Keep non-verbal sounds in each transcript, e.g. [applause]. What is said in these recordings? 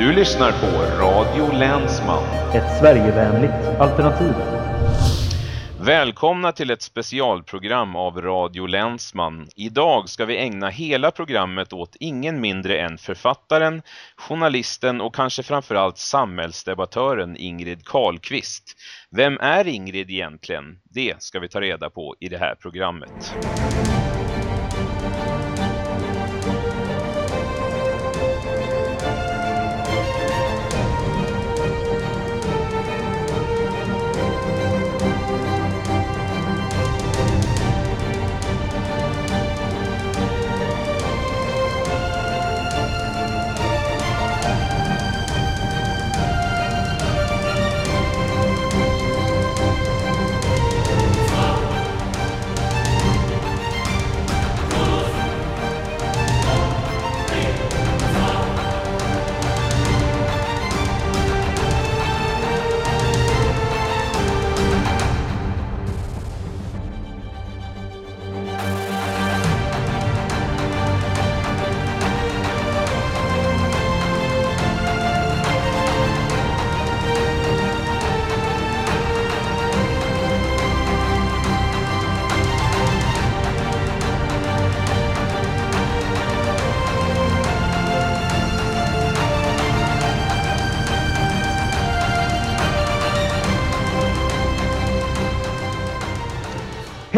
Du lyssnar på Radio Länsman. Ett Sverigevänligt alternativ. Välkomna till ett specialprogram av Radio Länsman. Idag ska vi ägna hela programmet åt ingen mindre än författaren, journalisten och kanske framförallt samhällsdebattören Ingrid Karlqvist. Vem är Ingrid egentligen? Det ska vi ta reda på i det här programmet.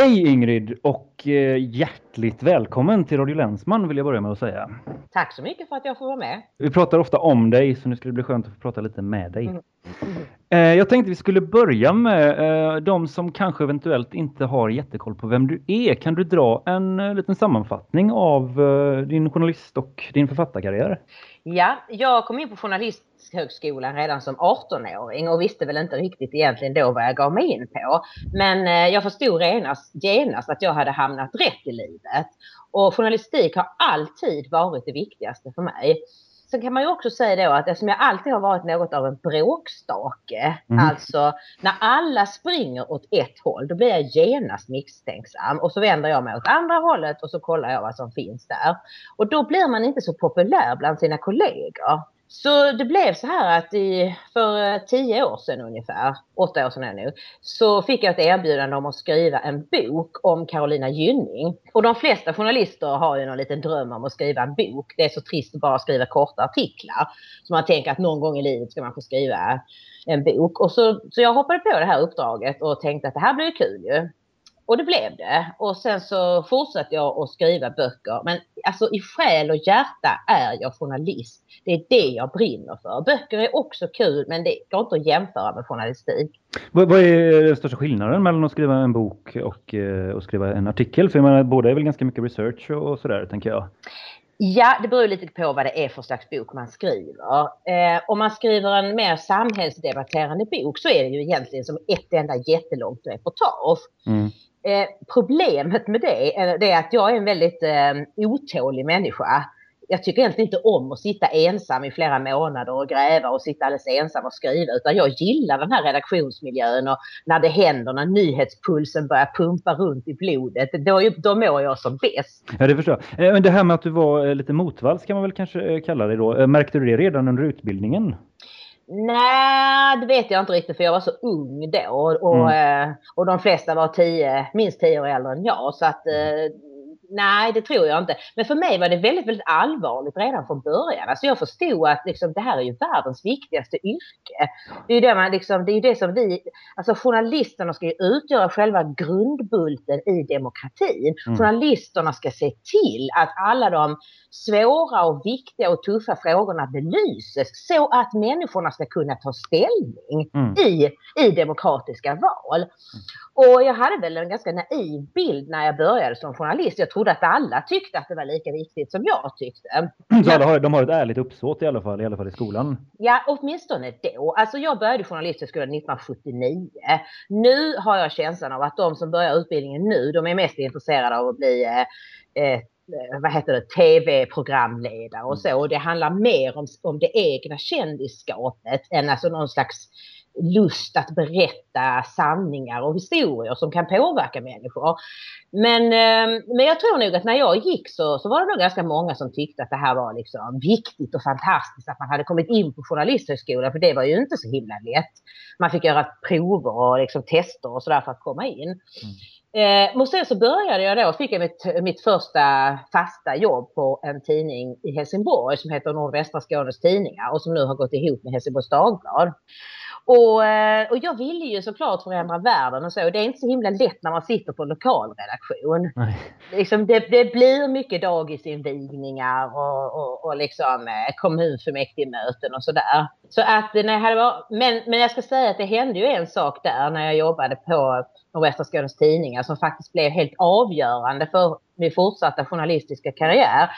Hej Ingrid och eh, hjärtligt välkommen till Radio Länsman vill jag börja med att säga. Tack så mycket för att jag får vara med. Vi pratar ofta om dig så nu skulle det bli skönt att få prata lite med dig. Mm. Eh, Jag tänkte vi skulle börja med eh, de som kanske eventuellt inte har jättekoll på vem du är. Kan du dra en liten sammanfattning av din journalist och din författarkarriär? Ja, jag kom in på Journalisthögskolan redan som 18-åring och visste väl inte riktigt egentligen då vad jag gav mig in på. Men eh, jag förstod genast att jag hade hamnat rätt i livet. Och journalistik har alltid varit det viktigaste för mig. Sen kan man ju också säga då att eftersom jag alltid har varit något av en bråkstake, Mm. alltså när alla springer åt ett håll, då blir jag genast misstänksam och så vänder jag mig åt andra hållet och så kollar jag vad som finns där. Och då blir man inte så populär bland sina kollegor. Så det blev så här att i, för eh, tio år sedan ungefär, åtta år sedan är det nu, så fick jag ett erbjudande om att skriva en bok om Carolina Gynning. Och de flesta journalister har ju någon liten dröm om att skriva en bok. Det är så trist att bara skriva korta artiklar. Så man tänker att någon gång i livet ska man få skriva en bok. Och så, så jag hoppade på det här uppdraget och tänkte att det här blir kul ju. Och det blev det. Och sen så fortsatte jag att skriva böcker. Men alltså i själ och hjärta är jag journalist. Det är det jag brinner för. Böcker är också kul men det går inte att jämföra med journalistik. Vad, vad är den största skillnaden mellan att skriva en bok och eh, att skriva en artikel? För jag menar, båda är väl ganska mycket research och sådär, tänker jag. Ja, det beror lite på vad det är för slags bok man skriver. Eh, om man skriver en mer samhällsdebatterande bok så är det ju egentligen som ett enda jättelångt reportage. Mm. Eh, problemet med det, är- det är att jag är en väldigt eh, otålig människa. Jag tycker egentligen inte om att sitta ensam i flera månader och gräva och sitta alldeles ensam och skriva. Utan jag gillar den här redaktionsmiljön och när det händer, när nyhetspulsen börjar pumpa runt i blodet. Då, då mår jag som bäst. Ja, det förstår jag. Eh, det här med att du var eh, lite motvalls kan man väl kanske eh, kalla det då. Märkte du det redan under utbildningen? Nej, det vet jag inte riktigt för jag var så ung då och, eh, och de flesta var tio, minst tio år äldre än jag. Så att eh, nej, det tror jag inte. Men för mig var det väldigt, väldigt allvarligt redan från början. Alltså jag förstod att liksom, det här är ju världens viktigaste yrke. Det är ju det, man, liksom, det, är det som vi, alltså journalisterna ska ju utgöra själva grundbulten i demokratin. Mm. Journalisterna ska se till att alla de svåra och viktiga och tuffa frågorna belyses så att människorna ska kunna ta ställning Mm. i, i demokratiska val. Och jag hade väl en ganska naiv bild när jag började som journalist. Jag trodde att alla tyckte att det var lika viktigt som jag tyckte. Så alla har, de har ett ärligt uppsåt i alla fall, i alla fall i skolan. Ja, åtminstone då. Alltså jag började journalisthögskolan 1979. Nu har jag känslan av att de som börjar utbildningen nu, de är mest intresserade av att bli eh, eh, vad heter det, tv-programledare och så. Och det handlar mer om, om det egna kändisskapet än alltså någon slags lust att berätta sanningar och historier som kan påverka människor. Men, eh, men jag tror nog att när jag gick så, så var det nog ganska många som tyckte att det här var liksom viktigt och fantastiskt att man hade kommit in på Journalisthögskolan för det var ju inte så himla lätt. Man fick göra prover och liksom tester och sådär för att komma in. Mm. Eh, och sen så började jag då, och fick jag mitt, mitt första fasta jobb på en tidning i Helsingborg som heter Nordvästra Skånes Tidningar och som nu har gått ihop med Helsingborgs Dagblad. Och, eh, och jag ville ju såklart förändra världen och så. Det är inte så himla lätt när man sitter på lokalredaktion. Liksom det, det blir mycket dagisinvigningar och, och, och liksom eh, kommunfullmäktigemöten och sådär. Så att när jag hade varit, men, men jag ska säga att det hände ju en sak där när jag jobbade på Nordvästra Skånes Tidningar som faktiskt blev helt avgörande för min fortsatta journalistiska karriär.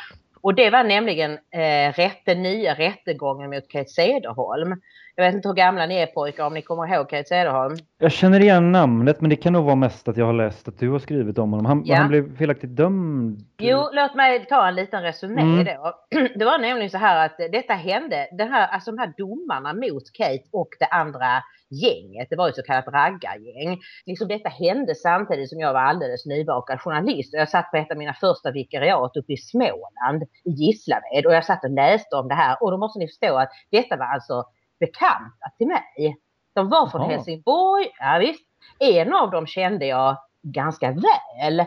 Och det var nämligen eh, rätt, den nya rättegången mot Kate Cederholm. Jag vet inte hur gamla ni är pojkar, om ni kommer ihåg Kate Cederholm? Jag känner igen namnet, men det kan nog vara mest att jag har läst att du har skrivit om honom. Han, ja. han blev felaktigt dömd. Jo, låt mig ta en liten resumé mm. då. [clears throat] Det var nämligen så här att detta hände, den här, alltså de här domarna mot Kate och det andra gänget, det var ett så kallat raggargäng. Liksom detta hände samtidigt som jag var alldeles nybakad journalist. Jag satt på ett av mina första vikariat uppe i Småland, i Gislaved, och jag satt och läste om det här. Och då måste ni förstå att detta var alltså bekanta till mig. De var från Aha. Helsingborg, ja, visst. En av dem kände jag ganska väl.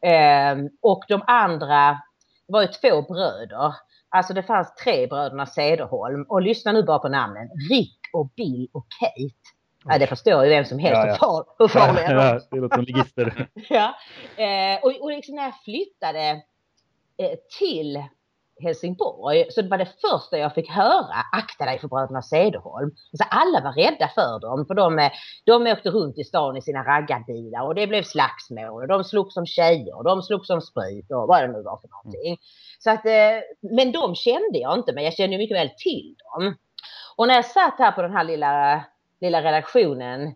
Eh, och de andra var ju två bröder. Alltså det fanns tre bröderna Cederholm och lyssna nu bara på namnen. Rick och Bill och Kate. Ja, det förstår ju vem som helst ja, ja. hur farliga ja, ja, Det låter som ligister. [laughs] ja. Eh, och, och liksom när jag flyttade eh, till Helsingborg så det var det första jag fick höra, akta dig för bröderna Cederholm. Alltså alla var rädda för dem för de, de åkte runt i stan i sina raggarbilar och det blev slagsmål och de slogs som tjejer och de slogs som sprit och vad det nu var för någonting. Så att, eh, men de kände jag inte men jag kände mycket väl till dem. Och när jag satt här på den här lilla, lilla redaktionen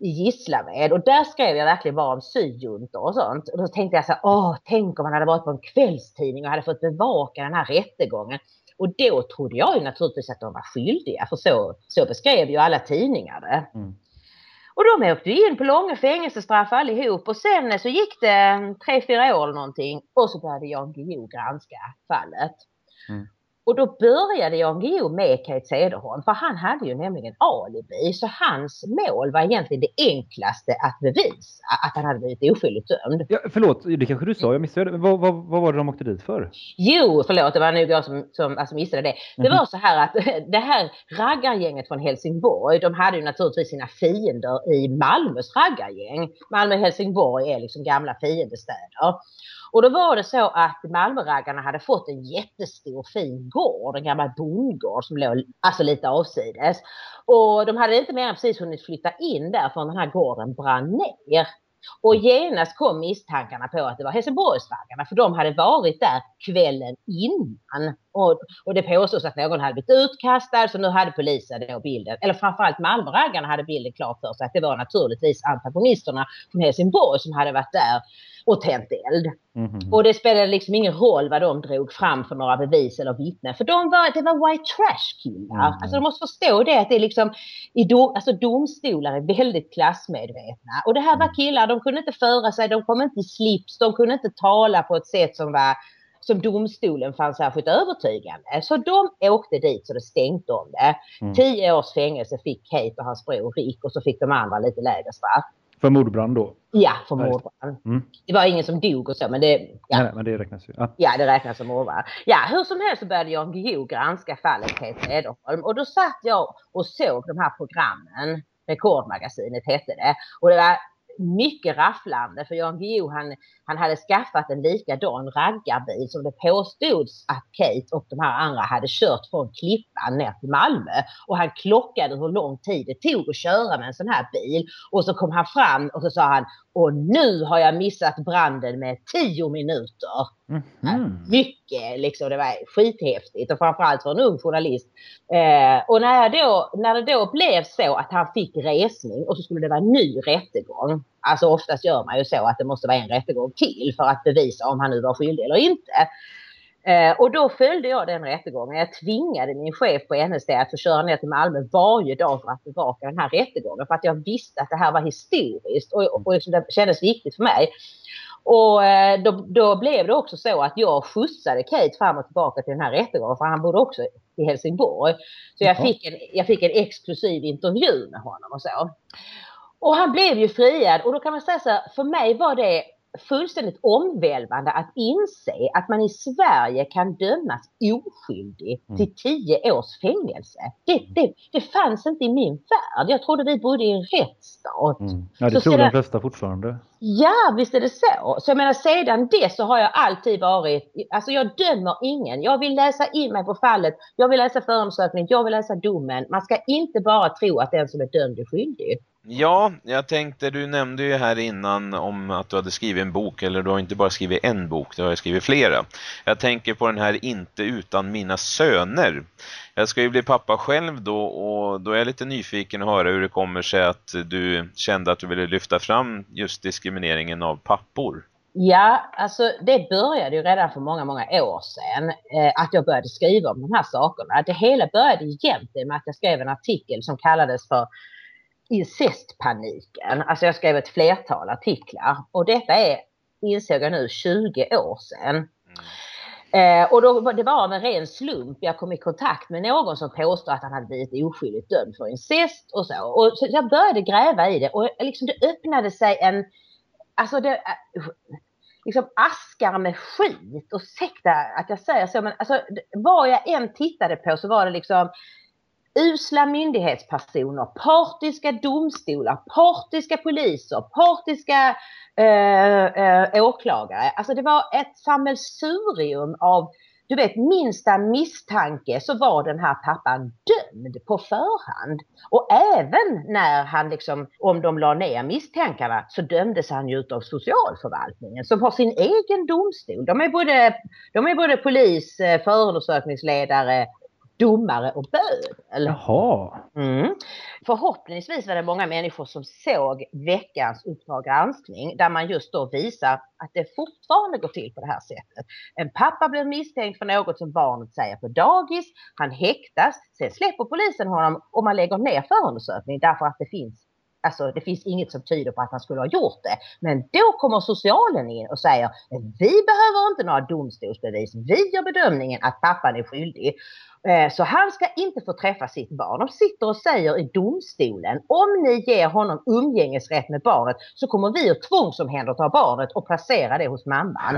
i Gislaved och där skrev jag verkligen bara om syjuntor och sånt. Och då tänkte jag så här, åh, tänk om man hade varit på en kvällstidning och hade fått bevaka den här rättegången. Och då trodde jag ju naturligtvis att de var skyldiga, för så, så beskrev ju alla tidningar det. Mm. Och de åkte in på långa fängelsestraff allihop och sen så gick det tre, fyra år eller någonting och så började Jan Guillou granska fallet. Mm. Och då började Jan Guillou med Kate Cederholm för han hade ju nämligen alibi. Så hans mål var egentligen det enklaste att bevisa att han hade blivit oskyldigt dömd. Ja, förlåt, det kanske du sa, jag missade det. Vad, vad, vad var det de åkte dit för? Jo, förlåt, det var nog jag som, som alltså missade det. Det mhm. var så här att [laughs] det här raggargänget från Helsingborg, de hade ju naturligtvis sina fiender i Malmös raggargäng. Malmö och Helsingborg är liksom gamla fiendestäder. Och då var det så att Malmöraggarna hade fått en jättestor fin gård, en gammal bondgård som låg alltså lite avsides. Och de hade inte mer än precis hunnit flytta in där förrän den här gården brann ner. Och genast kom misstankarna på att det var Helsingborgsraggarna för de hade varit där kvällen innan. Och, och det påstås att någon hade blivit utkastad så nu hade polisen då bilden, eller framförallt Malmöraggarna hade bilden klar för sig att det var naturligtvis antagonisterna från Helsingborg som hade varit där och tänt eld. Mm -hmm. Och det spelade liksom ingen roll vad de drog fram för några bevis eller vittnen. För de var, det var white trash killar. Mm. Alltså de måste förstå det att det är liksom, i do, alltså domstolar är väldigt klassmedvetna. Och det här var mm. killar, de kunde inte föra sig, de kom inte i slips, de kunde inte tala på ett sätt som var som domstolen fann särskilt övertygande. Så de åkte dit så det stänkte om det. Mm. Tio års fängelse fick Kate och hans bror Rick och så fick de andra lite lägre straff. För mordbrand då? Ja, för mordbrand. Mm. Det var ingen som dog och så, men det... Ja, nej, men det räknas ju. Ja. ja, det räknas som mordbrand. Ja, hur som helst så började Jan Guillou granska fallet Peter Ederholm och då satt jag och såg de här programmen. Rekordmagasinet hette det. Och det var mycket rafflande för Jan Guillou han, han hade skaffat en likadan raggarbil som det påstods att Kate och de här andra hade kört från Klippan ner till Malmö. Och han klockade hur lång tid det tog att köra med en sån här bil. Och så kom han fram och så sa han och nu har jag missat branden med tio minuter. Mm -hmm. Mycket liksom, det var skithäftigt och framförallt för en ung journalist. Eh, och när, då, när det då blev så att han fick resning och så skulle det vara en ny rättegång. Alltså oftast gör man ju så att det måste vara en rättegång till för att bevisa om han nu var skyldig eller inte. Eh, och då följde jag den rättegången. Jag tvingade min chef på NSD att få köra ner till Malmö varje dag för att bevaka den här rättegången. För att jag visste att det här var historiskt och, och, och det kändes viktigt för mig. Och eh, då, då, blev det också så att jag skjutsade Kate fram och tillbaka till den här rättegången för han bodde också i Helsingborg. Så jag fick en, jag fick en exklusiv intervju med honom och så. Och han blev ju friad och då kan man säga så här, för mig var det fullständigt omvälvande att inse att man i Sverige kan dömas oskyldig mm. till tio års fängelse. Det, det, det fanns inte i min värld. Jag trodde vi bodde i en rättsstat. Mm. Ja, det tror de flesta fortfarande. Ja, visst är det så. Så jag menar sedan det så har jag alltid varit, alltså jag dömer ingen. Jag vill läsa in mig på fallet, jag vill läsa förundersökningen, jag vill läsa domen. Man ska inte bara tro att den som är dömd är skyldig. Ja, jag tänkte, du nämnde ju här innan om att du hade skrivit en bok, eller du har inte bara skrivit en bok, du har skrivit flera. Jag tänker på den här Inte utan mina söner. Jag ska ju bli pappa själv då och då är jag lite nyfiken att höra hur det kommer sig att du kände att du ville lyfta fram just diskrimineringen av pappor. Ja, alltså det började ju redan för många, många år sedan eh, att jag började skriva om de här sakerna. Det hela började egentligen med att jag skrev en artikel som kallades för incestpaniken. Alltså jag skrev ett flertal artiklar och detta är, insåg jag nu, 20 år sedan. Mm. Eh, och då, det var av en ren slump jag kom i kontakt med någon som påstod att han hade blivit oskyldigt dömd för incest och så. Och så jag började gräva i det och liksom det öppnade sig en, alltså det, eh, liksom askar med skit. Och ursäkta att jag säger så men alltså vad jag än tittade på så var det liksom usla myndighetspersoner, partiska domstolar, partiska poliser, partiska eh, eh, åklagare. Alltså det var ett sammelsurium av du vet, minsta misstanke så var den här pappan dömd på förhand. Och även när han liksom, om de la ner misstankarna, så dömdes han ju av socialförvaltningen som har sin egen domstol. De är både, de är både polis, eh, förundersökningsledare domare och bödel. Jaha. Mm. Förhoppningsvis var det många människor som såg veckans Uppdrag granskning där man just då visar att det fortfarande går till på det här sättet. En pappa blir misstänkt för något som barnet säger på dagis, han häktas, sen släpper polisen honom och man lägger ner förundersökningen därför att det finns Alltså det finns inget som tyder på att han skulle ha gjort det. Men då kommer socialen in och säger vi behöver inte några domstolsbevis. Vi gör bedömningen att pappan är skyldig. Eh, så han ska inte få träffa sitt barn. De sitter och säger i domstolen, om ni ger honom umgängesrätt med barnet så kommer vi att tvångsomhänderta barnet och placera det hos mamman.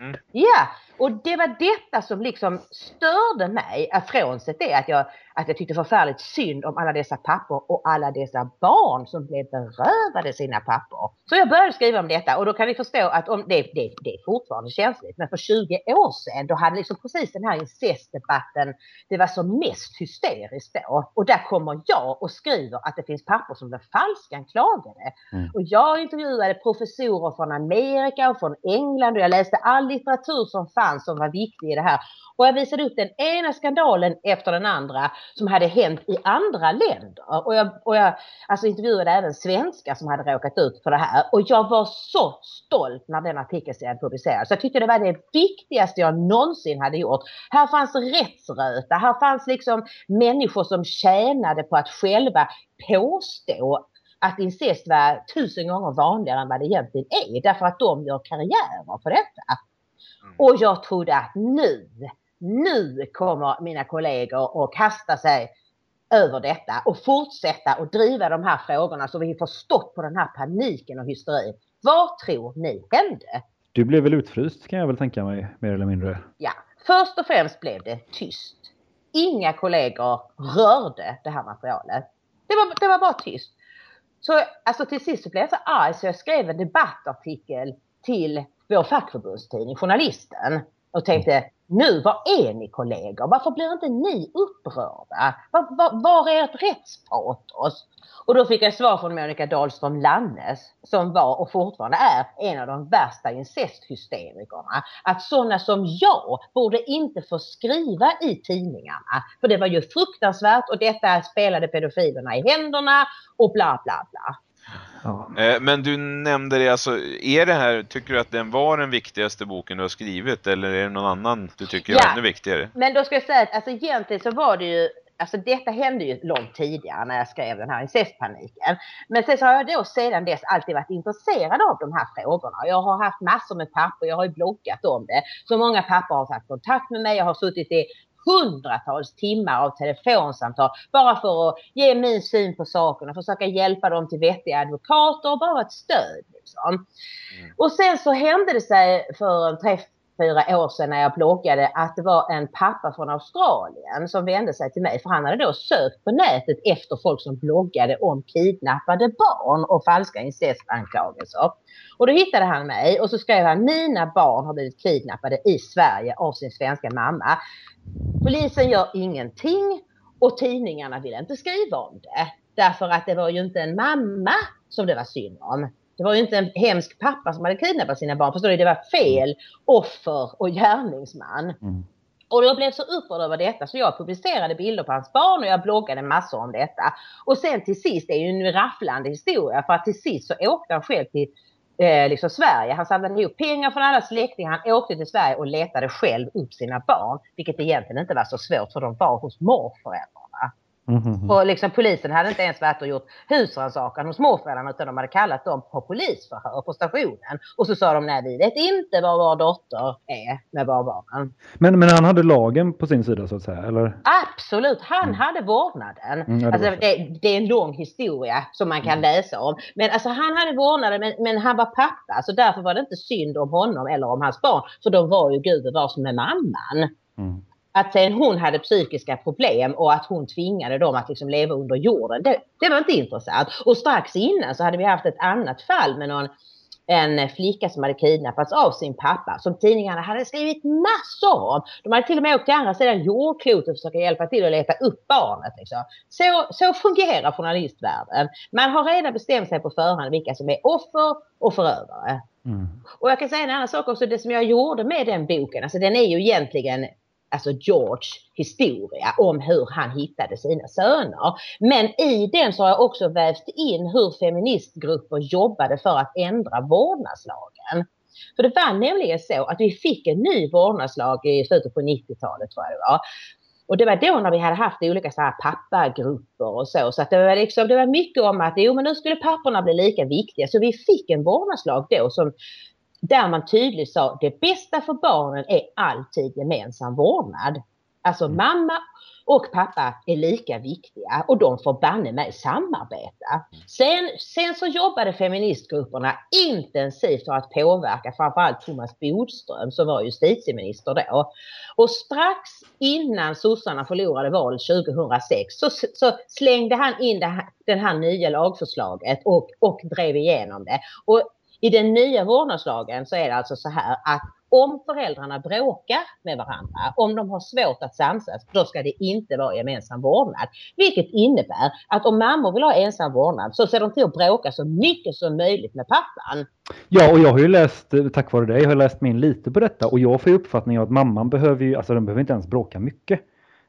Mm. Ja, och det var detta som liksom störde mig, frånsett det att jag, att jag tyckte förfärligt synd om alla dessa pappor och alla dessa barn som blev berövade sina pappor. Så jag började skriva om detta och då kan vi förstå att om, det, det, det är fortfarande känsligt, men för 20 år sedan då hade liksom precis den här incestdebatten, det var som mest hysteriskt då. Och där kommer jag och skriver att det finns pappor som blir falskanklagade. Mm. Och jag intervjuade professorer från Amerika och från England och jag läste all litteratur som fanns som var viktig i det här. Och jag visade upp den ena skandalen efter den andra som hade hänt i andra länder. Och jag, och jag alltså intervjuade även svenskar som hade råkat ut för det här. Och jag var så stolt när den artikelserien publicerades. Jag tyckte det var det viktigaste jag någonsin hade gjort. Här fanns rättsröta, här fanns liksom människor som tjänade på att själva påstå att incest var tusen gånger vanligare än vad det egentligen är. Därför att de gör karriärer på detta. Mm. Och jag trodde att nu, nu kommer mina kollegor att kasta sig över detta och fortsätta att driva de här frågorna så vi får stopp på den här paniken och hysterin. Vad tror ni hände? Du blev väl utfryst kan jag väl tänka mig, mer eller mindre? Ja, först och främst blev det tyst. Inga kollegor rörde det här materialet. Det var, det var bara tyst. Så alltså till sist så blev jag så arg så jag skrev en debattartikel till vår fackförbundstidning Journalisten och tänkte nu, var är ni kollegor? Varför blir inte ni upprörda? Var, var, var är ert rättspatos? Och då fick jag svar från Monica Dahlström Lannes som var och fortfarande är en av de värsta incesthysterikerna. Att sådana som jag borde inte få skriva i tidningarna. För det var ju fruktansvärt och detta spelade pedofilerna i händerna och bla bla bla. Ja. Eh, Men du nämnde det, alltså, är det här, tycker du att den var den viktigaste boken du har skrivit eller är det någon annan du tycker är Ja. ännu viktigare? Men då ska jag säga att alltså, egentligen så var det ju Alltså detta hände ju långt tidigare när jag skrev den här incestpaniken. Men sen så har jag då sedan dess alltid varit intresserad av de här frågorna. Jag har haft massor med papper, jag har ju bloggat om det. Så många papper har tagit kontakt med mig. Jag har suttit i hundratals timmar av telefonsamtal bara för att ge min syn på saken och försöka hjälpa dem till vettiga advokater och bara vara ett stöd. Liksom. Mm. Och sen så hände det sig för en tre, fyra år sedan när jag bloggade att det var en pappa från Australien som vände sig till mig för han hade då sökt på nätet efter folk som bloggade om kidnappade barn och falska incestanklagelser. Och då hittade han mig och så skrev han mina barn har blivit kidnappade i Sverige av sin svenska mamma. Polisen gör ingenting och tidningarna vill inte skriva om det. Därför att det var ju inte en mamma som det var synd om. Det var ju inte en hemsk pappa som hade kidnappat sina barn. Förstår du? Det var fel offer och gärningsman. Mm. Och jag blev så upprörd över detta så jag publicerade bilder på hans barn och jag bloggade massor om detta. Och sen till sist, det är ju en rafflande historia för att till sist så åkte han själv till eh, liksom Sverige. Han samlade ihop pengar från alla släktingar. Han åkte till Sverige och letade själv upp sina barn. Vilket egentligen inte var så svårt för de var hos morföräldrarna. Mhm. Och liksom polisen hade inte ens varit och gjort husrannsakan hos morföräldrarna utan de hade kallat dem på polisförhör på stationen. Och så sa de nej vi vet inte var vår dotter är med barnbarnen. Men, men han hade lagen på sin sida så att säga, eller? Absolut, han Mm. hade vårdnaden. Mm, ja, det alltså, det, det är en lång historia som man kan läsa om. Men alltså, han hade vårdnaden men, men han var pappa så därför var det inte synd om honom eller om hans barn. För de var ju gubevars med mamman. Att sen hon hade psykiska problem och att hon tvingade dem att liksom leva under jorden, det, det var inte intressant. Och strax innan så hade vi haft ett annat fall med någon en flicka som hade kidnappats av sin pappa som tidningarna hade skrivit massor om. De hade till och med åkt till andra sidan jordklotet och försöka hjälpa till att leta upp barnet. Liksom. Så, så fungerar journalistvärlden. Man har redan bestämt sig på förhand vilka som är offer och förövare. Mm. Och jag kan säga en annan sak också, det som jag gjorde med den boken, alltså den är ju egentligen alltså George historia om hur han hittade sina söner. Men i den så har jag också vävt in hur feministgrupper jobbade för att ändra vårdnadslagen. För det var nämligen så att vi fick en ny vårdnadslag i slutet på 90-talet tror jag det var. Och det var då när vi hade haft olika så här pappagrupper och så. Så att det, var liksom, det var mycket om att jo, men nu skulle papporna bli lika viktiga. Så vi fick en vårdnadslag då som, där man tydligt sa det bästa för barnen är alltid gemensam vårdnad. Alltså Mm. mamma och pappa är lika viktiga och de får banne mig samarbeta. Sen, sen så jobbade feministgrupperna intensivt för att påverka framförallt Thomas Bodström som var justitieminister då. Och strax innan sossarna förlorade valet 2006 så, så slängde han in det här, det här nya lagförslaget och, och drev igenom det. Och i den nya vårdnadslagen så är det alltså så här att om föräldrarna bråkar med varandra, om de har svårt att samsas, då ska det inte vara gemensam vårdnad. Vilket innebär att om mammor vill ha ensam vårdnad så ser de till att bråka så mycket som möjligt med pappan. Ja, och jag har ju läst, tack vare dig, jag har läst min lite på detta och jag får uppfattningen att mamman behöver ju, alltså den behöver inte ens bråka mycket.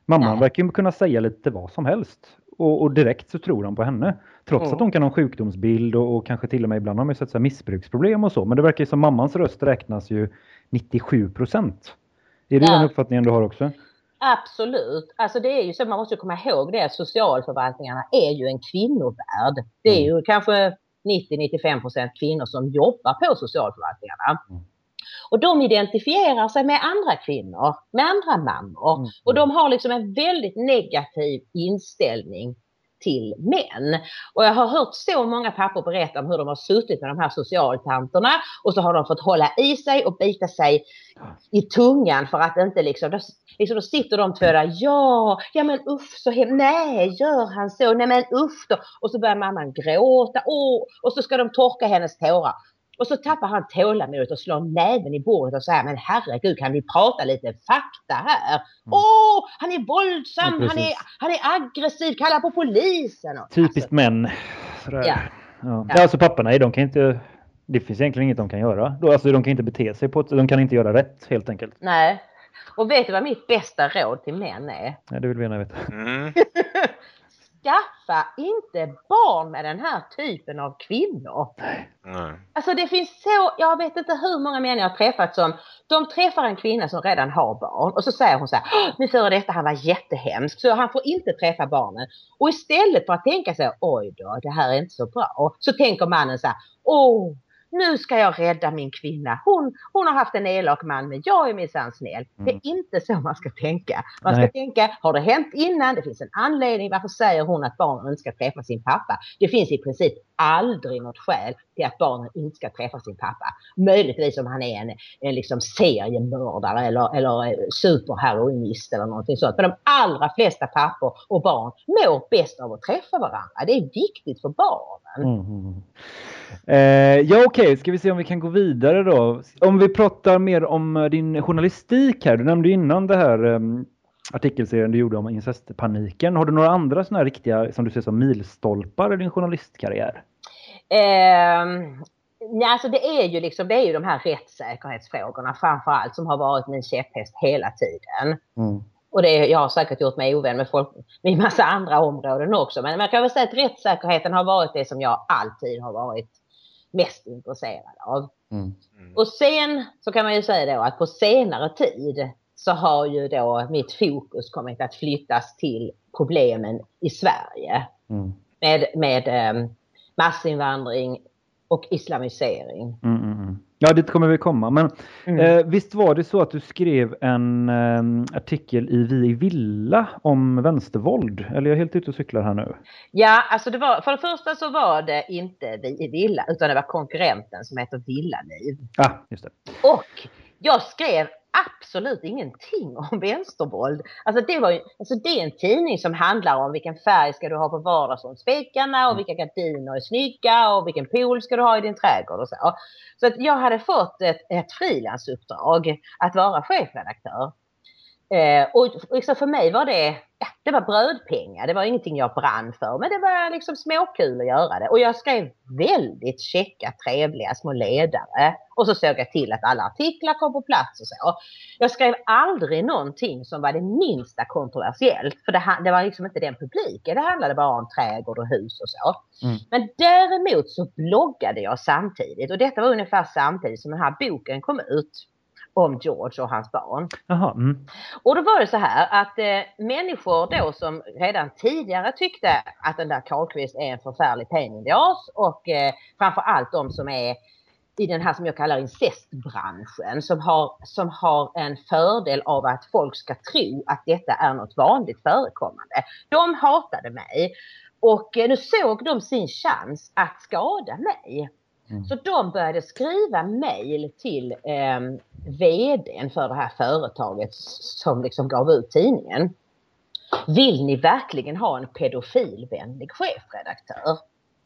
Mamman Nej. verkar ju kunna säga lite vad som helst. Och, och direkt så tror de på henne. Trots Mm. att hon kan ha en sjukdomsbild och, och kanske till och med ibland har man sett så missbruksproblem och så. Men det verkar ju som mammans röst räknas ju 97 procent. Är det Ja. den uppfattningen du har också? Absolut. Alltså det är ju så, man måste komma ihåg det, socialförvaltningarna är ju en kvinnovärld. Det är ju kanske 90-95 procent kvinnor som jobbar på socialförvaltningarna. Mm. Och de identifierar sig med andra kvinnor, med andra mammor. Mm. Och de har liksom en väldigt negativ inställning till män. Och jag har hört så många pappor berätta om hur de har suttit med de här socialtanterna och så har de fått hålla i sig och bita sig i tungan för att inte liksom, då, liksom då sitter de två där, ja, ja men usch så hem, nej gör han så, nej men usch då. Och så börjar mamman gråta, åh, och så ska de torka hennes tårar. Och så tappar han tålamodet och slår näven i bordet och säger, men herregud kan vi prata lite fakta här? Åh, han är våldsam, Ja, han, är, han är aggressiv, kalla på polisen. Och, Typiskt alltså, män. Ja. Ja. Ja. Ja, alltså papporna, nej, de kan inte... Det finns egentligen inget de kan göra. Då, alltså, de kan inte bete sig på ett... De kan inte göra rätt helt enkelt. nej. Och vet du vad mitt bästa råd till män är? Nej, det vill vi gärna veta. Mm. [laughs] skaffa inte barn med den här typen av kvinnor. Nej. Alltså det finns så, jag vet inte hur många män jag har träffat som, de träffar en kvinna som redan har barn och så säger hon så här, "Åh, min före detta han var jättehemsk så han får inte träffa barnen. Och istället för att tänka så här, oj då, det här är inte så bra, så tänker mannen så här, åh, nu ska jag rädda min kvinna. Hon, hon har haft en elak man men jag är minsann snäll. Det är inte så man ska tänka. Man ska Nej. tänka, har det hänt innan? Det finns en anledning. Varför säger hon att barnen inte ska träffa sin pappa? Det finns i princip aldrig något skäl till att barnen inte ska träffa sin pappa. Möjligtvis om han är en, en liksom seriemördare eller, eller superheroinist eller någonting sånt. Men de allra flesta pappor och barn mår bäst av att träffa varandra. Det är viktigt för barnen. Mm, mm, mm. Eh, ja okej, ska vi se om vi kan gå vidare då. Om vi pratar mer om eh, din journalistik här. Du nämnde innan det här eh, artikelserien du gjorde om incestpaniken. Har du några andra sådana här riktiga, som du ser som milstolpar i din journalistkarriär? Ehm, ja, alltså det är ju liksom, det är ju de här rättssäkerhetsfrågorna framför allt som har varit min käpphäst hela tiden. Mm. Och det, jag har säkert gjort mig ovän med folk med massa andra områden också. Men man kan väl säga att rättssäkerheten har varit det som jag alltid har varit mest intresserad av. Mm. Och sen så kan man ju säga då att på senare tid så har ju då mitt fokus kommit att flyttas till problemen i Sverige Mm. med, med eh, massinvandring och islamisering. Mm, mm, mm. Ja, dit kommer vi komma. Men Mm. eh, visst var det så att du skrev en eh, artikel i Vi i Villa om vänstervåld? Eller är jag helt ute och cyklar här nu? Ja, alltså det var, för det första så var det inte vi i Villa utan det var konkurrenten som heter Villaliv. Ja, ah, just det. Och jag skrev absolut ingenting [laughs] om vänstervåld. Alltså det, var ju, alltså det är en tidning som handlar om vilken färg ska du ha på vardagsrumsväggarna och vilka gardiner är snygga och vilken pool ska du ha i din trädgård och så. Så att jag hade fått ett, ett frilansuppdrag att vara chefredaktör. Eh, och liksom för mig var det, ja, det var brödpengar, det var ingenting jag brann för, men det var liksom småkul att göra det. Och jag skrev väldigt käcka, trevliga små ledare. Och så såg jag till att alla artiklar kom på plats och så. Jag skrev aldrig någonting som var det minsta kontroversiellt, för det, det var liksom inte den publiken. Det handlade bara om trädgård och hus och så. Mm. Men däremot så bloggade jag samtidigt och detta var ungefär samtidigt som den här boken kom ut om George och hans barn. Jaha. Mm. Och då var det så här att eh, människor då som redan tidigare tyckte att den där Karlqvist är en förfärlig pain in the ass och eh, framför allt de som är i den här som jag kallar incestbranschen som har, som har en fördel av att folk ska tro att detta är något vanligt förekommande. De hatade mig och eh, nu såg de sin chans att skada mig. Mm. Så de började skriva mejl till eh, vdn för det här företaget som liksom gav ut tidningen. Vill ni verkligen ha en pedofilvänlig chefredaktör?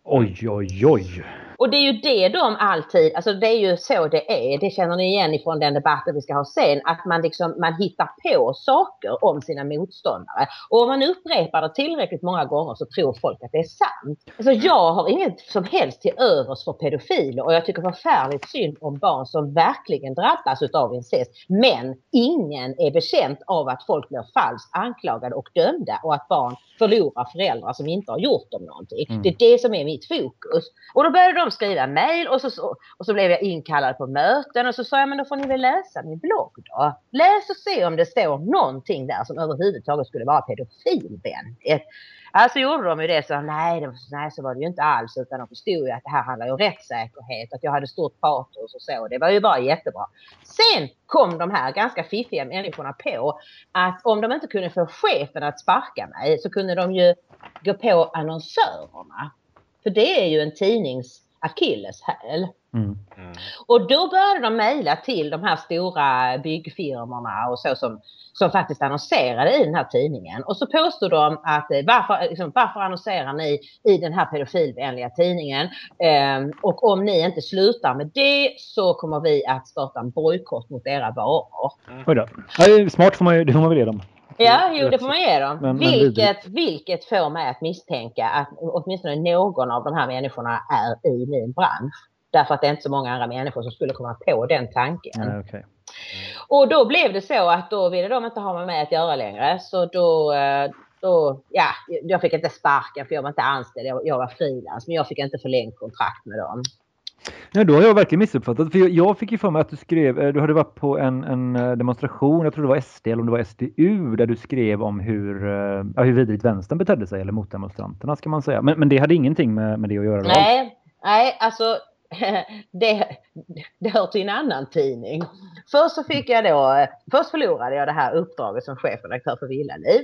Oj, oj, oj. Och det är ju det de alltid, alltså det är ju så det är, det känner ni igen ifrån den debatten vi ska ha sen, att man liksom, man hittar på saker om sina motståndare. Och om man upprepar det tillräckligt många gånger så tror folk att det är sant. Alltså jag har inget som helst till övers för pedofiler och jag tycker förfärligt synd om barn som verkligen drabbas utav incest. Men ingen är bekänt av att folk blir falskt anklagade och dömda och att barn förlorar föräldrar som inte har gjort dem någonting. Mm. Det är det som är mitt fokus. Och då började de skriva mejl och så, så, och så blev jag inkallad på möten och så sa jag men då får ni väl läsa min blogg då. Läs och se om det står någonting där som överhuvudtaget skulle vara pedofilvänligt. Alltså gjorde de ju det så nej, det var, nej så var det ju inte alls utan de förstod ju att det här handlar ju om rättssäkerhet, att jag hade stort patos och så. Det var ju bara jättebra. Sen kom de här ganska fiffiga människorna på att om de inte kunde få chefen att sparka mig så kunde de ju gå på annonsörerna. För det är ju en tidnings akilleshäl. Mm. Mm. Och då började de mejla till de här stora byggfirmorna och så som, som faktiskt annonserade i den här tidningen. Och så påstod de att eh, varför, liksom, varför annonserar ni i den här pedofilvänliga tidningen? Ehm, och om ni inte slutar med det så kommer vi att starta en bojkott mot era varor. Oj då. Ja, smart får man ju, det får man väl ge dem. Ja, jo det får man ge dem. Men- men vilket, vilket får mig att misstänka att åtminstone någon av de här människorna är i min bransch. Därför att det är inte så många andra människor som skulle komma på den tanken. Nej, okej. Och då blev det så att då ville de inte ha med mig att göra längre. Så då, eh, då, ja, jag fick inte sparken för jag var inte anställd, jag, jag var frilans, men jag fick inte förlängt kontrakt med dem. Nej, då har jag verkligen missuppfattat. För jag, fick ju för mig att du skrev, eh, du hade varit på en, en eh, demonstration, jag tror det var SD eller om det var SDU, där du skrev om hur, ja, hur vidrigt vänstern betedde sig, eller motdemonstranterna ska man säga. Men, men det hade ingenting med, med det att göra? Nej, nej, alltså [laughs] det, det hör till en annan tidning. Först så fick jag då, först förlorade jag det här uppdraget som chefredaktör för Villaliv.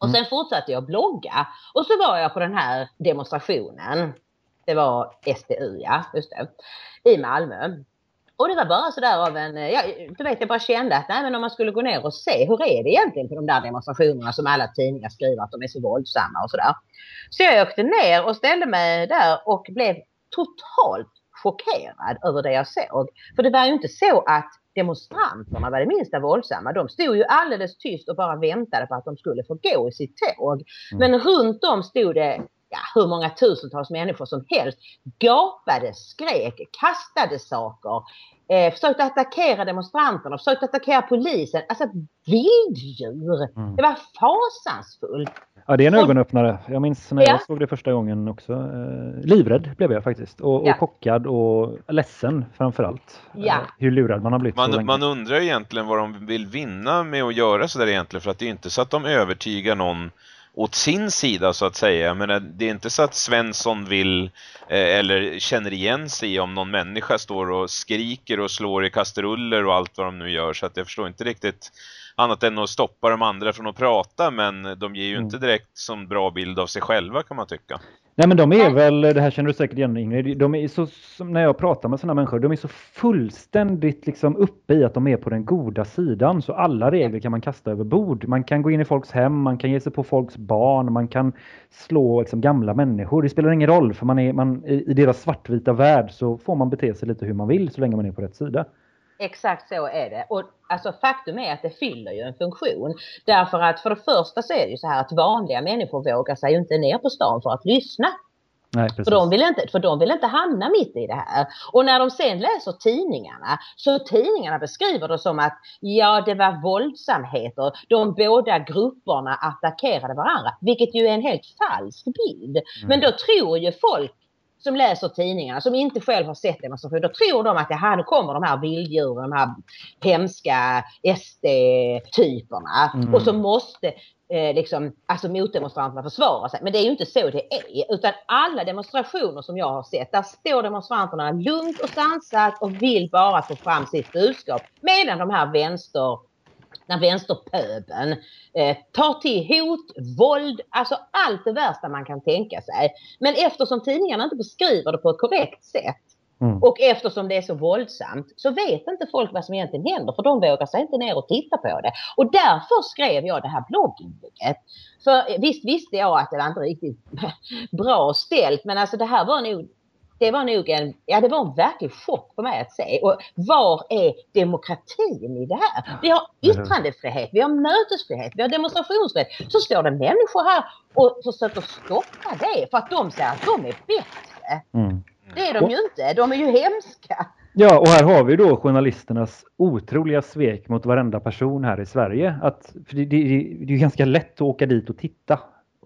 Och sen fortsatte jag blogga. Och så var jag på den här demonstrationen. Det var SDU, ja, just det. I Malmö. Och det var bara sådär av en, ja, du vet jag bara kände att nej men om man skulle gå ner och se hur är det egentligen på de där demonstrationerna som alla tidningar skriver att de är så våldsamma och sådär. Så jag åkte ner och ställde mig där och blev totalt chockerad över det jag såg. För det var ju inte så att demonstranterna var det minsta våldsamma. De stod ju alldeles tyst och bara väntade på att de skulle få gå i sitt tåg. Mm. Men runt om stod det ja, hur många tusentals människor som helst gapade, skrek, kastade saker, eh, försökte attackera demonstranterna, försökte attackera polisen. Alltså vilddjur! Mm. Det var fasansfullt. Ja, det är en och, ögonöppnare. Jag minns när ja. jag såg det första gången också. Eh, livrädd blev jag faktiskt. Och, ja. och chockad och ledsen framförallt. Ja. Eh, hur lurad man har blivit. Man, man undrar egentligen vad de vill vinna med att göra så där egentligen. För att det är inte så att de övertygar någon åt sin sida så att säga. Men det är inte så att Svensson vill eh, eller känner igen sig om någon människa står och skriker och slår i kastruller och allt vad de nu gör. Så att jag förstår inte riktigt annat än att stoppa de andra från att prata men de ger ju mm. inte direkt som bra bild av sig själva kan man tycka. Nej men de är väl, det här känner du säkert igen Ingrid, de är så, när jag pratar med sådana människor, de är så fullständigt liksom uppe i att de är på den goda sidan. Så alla regler kan man kasta över bord. Man kan gå in i folks hem, man kan ge sig på folks barn, man kan slå liksom, gamla människor. Det spelar ingen roll för man är, man, i, i deras svartvita värld så får man bete sig lite hur man vill så länge man är på rätt sida. Exakt så är det. Och alltså, faktum är att det fyller ju en funktion. Därför att för det första så är det ju så här att vanliga människor vågar sig ju inte ner på stan för att lyssna. Nej, för, de vill inte, för de vill inte hamna mitt i det här. Och när de sen läser tidningarna så tidningarna beskriver det som att ja det var våldsamheter. De båda grupperna attackerade varandra. Vilket ju är en helt falsk bild. Mm. Men då tror ju folk som läser tidningarna, som inte själv har sett demonstration, då tror de att det nu kommer de här vilddjuren, de här hemska SD-typerna. Mm. Och så måste eh, liksom, alltså motdemonstranterna försvara sig. Men det är ju inte så det är. Utan alla demonstrationer som jag har sett, där står demonstranterna lugnt och sansat och vill bara få fram sitt budskap. Medan de här vänster när vänsterpöbeln eh, tar till hot, våld, alltså allt det värsta man kan tänka sig. Men eftersom tidningarna inte beskriver det på ett korrekt sätt mm. och eftersom det är så våldsamt så vet inte folk vad som egentligen händer för de vågar sig inte ner och titta på det. Och därför skrev jag det här blogginlägget. För visst visste jag att det var inte riktigt [laughs] bra ställt men alltså det här var nog det var nog en, ja det var en verklig chock för mig att se. Och var är demokratin i det här? Vi har yttrandefrihet, vi har mötesfrihet, vi har demonstrationsfrihet. Så står det människor här och försöker stoppa det för att de säger att de är bättre. Mm. Det är de ju inte, de är ju hemska. Ja, och här har vi då journalisternas otroliga svek mot varenda person här i Sverige. Att, för det, det, det är ganska lätt att åka dit och titta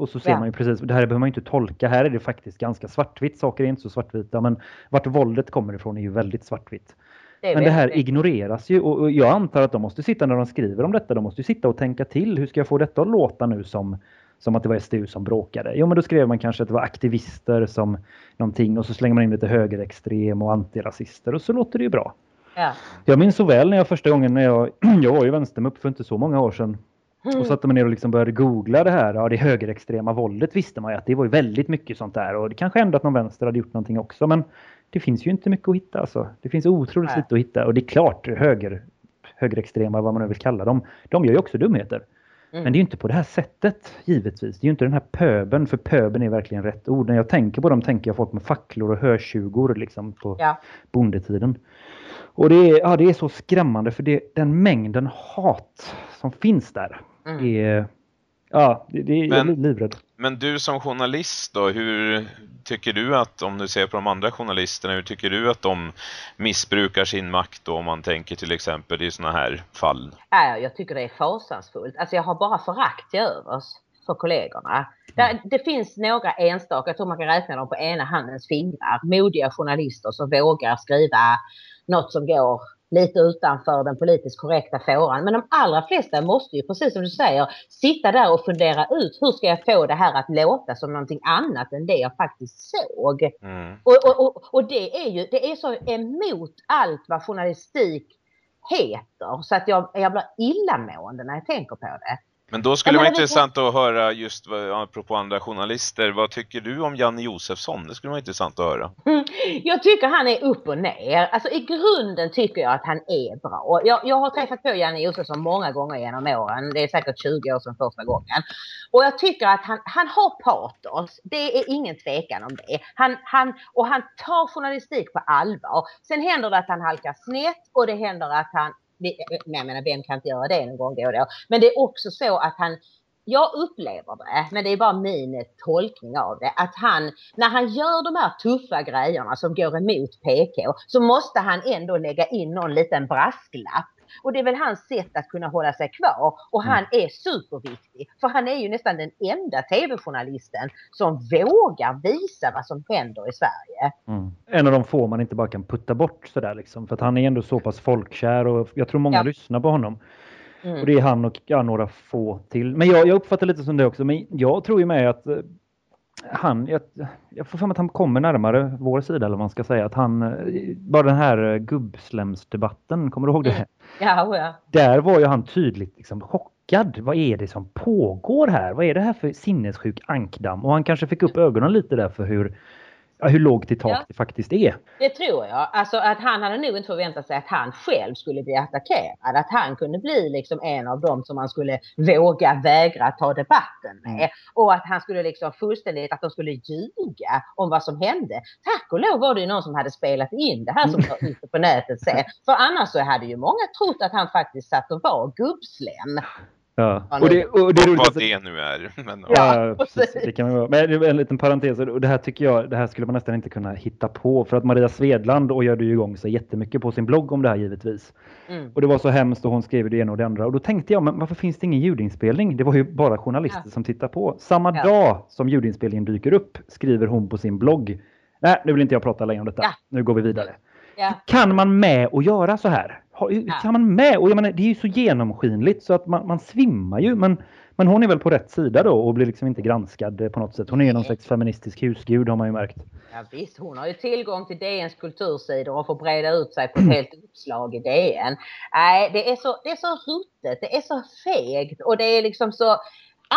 och så ser ja. man ju precis, det här behöver man ju inte tolka. Här är det faktiskt ganska svartvitt. Saker är inte så svartvita. Men vart våldet kommer ifrån är ju väldigt svartvitt. Det men det här ignoreras ju och jag antar att de måste sitta när de skriver om detta. De måste sitta och tänka till. Hur ska jag få detta att låta nu som, som att det var SDU som bråkade? Jo men då skrev man kanske att det var aktivister som någonting och så slänger man in lite högerextrem och antirasister och så låter det ju bra. Ja. Jag minns så väl när jag första gången när jag, [clears throat] jag var ju vänstermupp för inte så många år sedan. Och satte man ner och liksom började googla det här, ja det högerextrema våldet visste man ju att det var ju väldigt mycket sånt där och det kanske hände att någon vänster hade gjort någonting också men det finns ju inte mycket att hitta alltså. Det finns otroligt Nej. lite att hitta och det är klart höger, högerextrema vad man nu vill kalla dem, de gör ju också dumheter. Mm. Men det är ju inte på det här sättet givetvis. Det är ju inte den här pöben, för pöben är verkligen rätt ord. När jag tänker på dem tänker jag folk med facklor och hörtjugor liksom på ja. bondetiden. Och det är, ja, det är så skrämmande för det, den mängden hat som finns där mm. är... Ja, det, det, men, jag blir livrädd. Men du som journalist då, hur tycker du att, om du ser på de andra journalisterna, hur tycker du att de missbrukar sin makt då, om man tänker till exempel i sådana här fall? Ja, jag tycker det är fasansfullt. Alltså jag har bara förakt till övers. för kollegorna. Där, det finns några enstaka, jag tror man kan räkna dem på ena handens fingrar, modiga journalister som vågar skriva något som går lite utanför den politiskt korrekta fåran. Men de allra flesta måste ju, precis som du säger, sitta där och fundera ut hur ska jag få det här att låta som någonting annat än det jag faktiskt såg. Mm. Och, och, och, och, det är ju det är så emot allt vad journalistik heter så att jag, jag blir illamående när jag tänker på det. Men då skulle det vara intressant att höra just apropå andra journalister. Vad tycker du om Janne Josefsson? Det skulle vara intressant att höra. Jag tycker han är upp och ner. Alltså i grunden tycker jag att han är bra. Jag, jag har träffat på Janne Josefsson många gånger genom åren. Det är säkert 20 år sedan första gången. Och jag tycker att han, han har patos. Det är ingen tvekan om det. Han, han, och han tar journalistik på allvar. Sen händer det att han halkar snett och det händer att han Eh, eh, jag menar vem kan inte göra det någon gång då och då. Men det är också så att han, jag upplever det, men det är bara min eh, tolkning av det, att han, när han gör de här tuffa grejerna som går emot PK, så måste han ändå lägga in någon liten brasklapp och det är väl hans sätt att kunna hålla sig kvar. Och han mm. är superviktig. För han är ju nästan den enda tv-journalisten som vågar visa vad som händer i Sverige. Mm. En av de få man inte bara kan putta bort sådär liksom. För att han är ändå så pass folkkär och jag tror många ja. lyssnar på honom. Mm. Och det är han och ja, några få till. Men jag, jag uppfattar lite som det också. Men jag tror ju med att eh, han, jag, jag får för mig att han kommer närmare vår sida eller vad man ska säga. Att han, eh, bara den här gubbslemsdebatten, kommer du ihåg det? Mm. Ja, ja. Där var ju han tydligt liksom chockad. Vad är det som pågår här? Vad är det här för sinnessjuk ankdamm? Och han kanske fick upp ögonen lite där för hur hur lågt i tak ja. det faktiskt är. Det tror jag. Alltså att han hade nog inte förväntat sig att han själv skulle bli attackerad. Att han kunde bli liksom en av dem som man skulle våga vägra ta debatten med. Mm. Och att han skulle liksom fullständigt, att de skulle ljuga om vad som hände. Tack och lov var det ju någon som hade spelat in det här som [laughs] var ute på nätet sen. För annars så hade ju många trott att han faktiskt satt och var gubbslem. Ja. Och det, och det är roligt vad det nu är. Men, ja, [laughs] precis, det kan man vara. Men en liten parentes, och det här tycker jag, det här skulle man nästan inte kunna hitta på. För att Maria Svedland och gör ju igång sig jättemycket på sin blogg om det här givetvis. Mm. Och det var så hemskt och hon skrev det ena och det andra. Och då tänkte jag, men varför finns det ingen ljudinspelning? Det var ju bara journalister ja. som tittar på. Samma ja. dag som ljudinspelningen dyker upp skriver hon på sin blogg. Nej, nu vill inte jag prata längre om detta. Nu går vi vidare. Kan man med och göra så här? kan man med? Och jag menar, det är ju så genomskinligt så att man, man svimmar ju. Men, men hon är väl på rätt sida då och blir liksom inte granskad på något sätt. Hon är ju någon slags feministisk husgud har man ju märkt. Ja visst, hon har ju tillgång till DNs kultursidor och får breda ut sig på ett helt uppslag i DN. Nej, det är så, det är så ruttet, det är så fegt och det är liksom så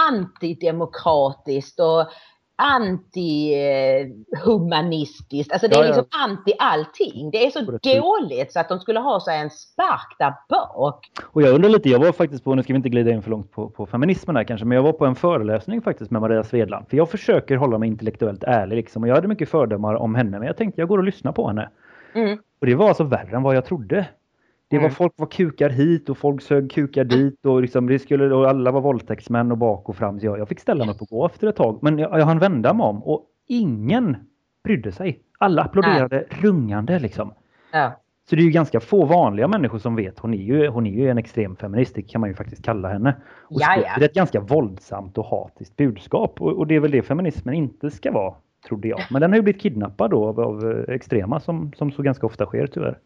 antidemokratiskt och antihumanistiskt. Alltså det är liksom anti allting. Det är så dåligt så att de skulle ha sig en spark där bak. Och jag undrar lite, jag var faktiskt på, nu ska vi inte glida in för långt på, på feminismen här kanske, men jag var på en föreläsning faktiskt med Maria Svedland. För jag försöker hålla mig intellektuellt ärlig liksom. Och jag hade mycket fördomar om henne, men jag tänkte jag går och lyssnar på henne. Mm. Och det var alltså värre än vad jag trodde. Det var mm. folk var kukar hit och folk sög kukar dit och, liksom, det skulle, och alla var våldtäktsmän och bak och fram. Så jag, jag fick ställa mig på gå efter ett tag. Men jag, jag hann vända mig om och ingen brydde sig. Alla applåderade Nej. rungande liksom. Ja. Så det är ju ganska få vanliga människor som vet. Hon är ju, hon är ju en extrem feminist, det kan man ju faktiskt kalla henne. Och Det är ett ganska våldsamt och hatiskt budskap. Och, och, det är väl det feminismen inte ska vara, trodde jag. Men den har ju blivit kidnappad då av, av extrema som, som så ganska ofta sker tyvärr.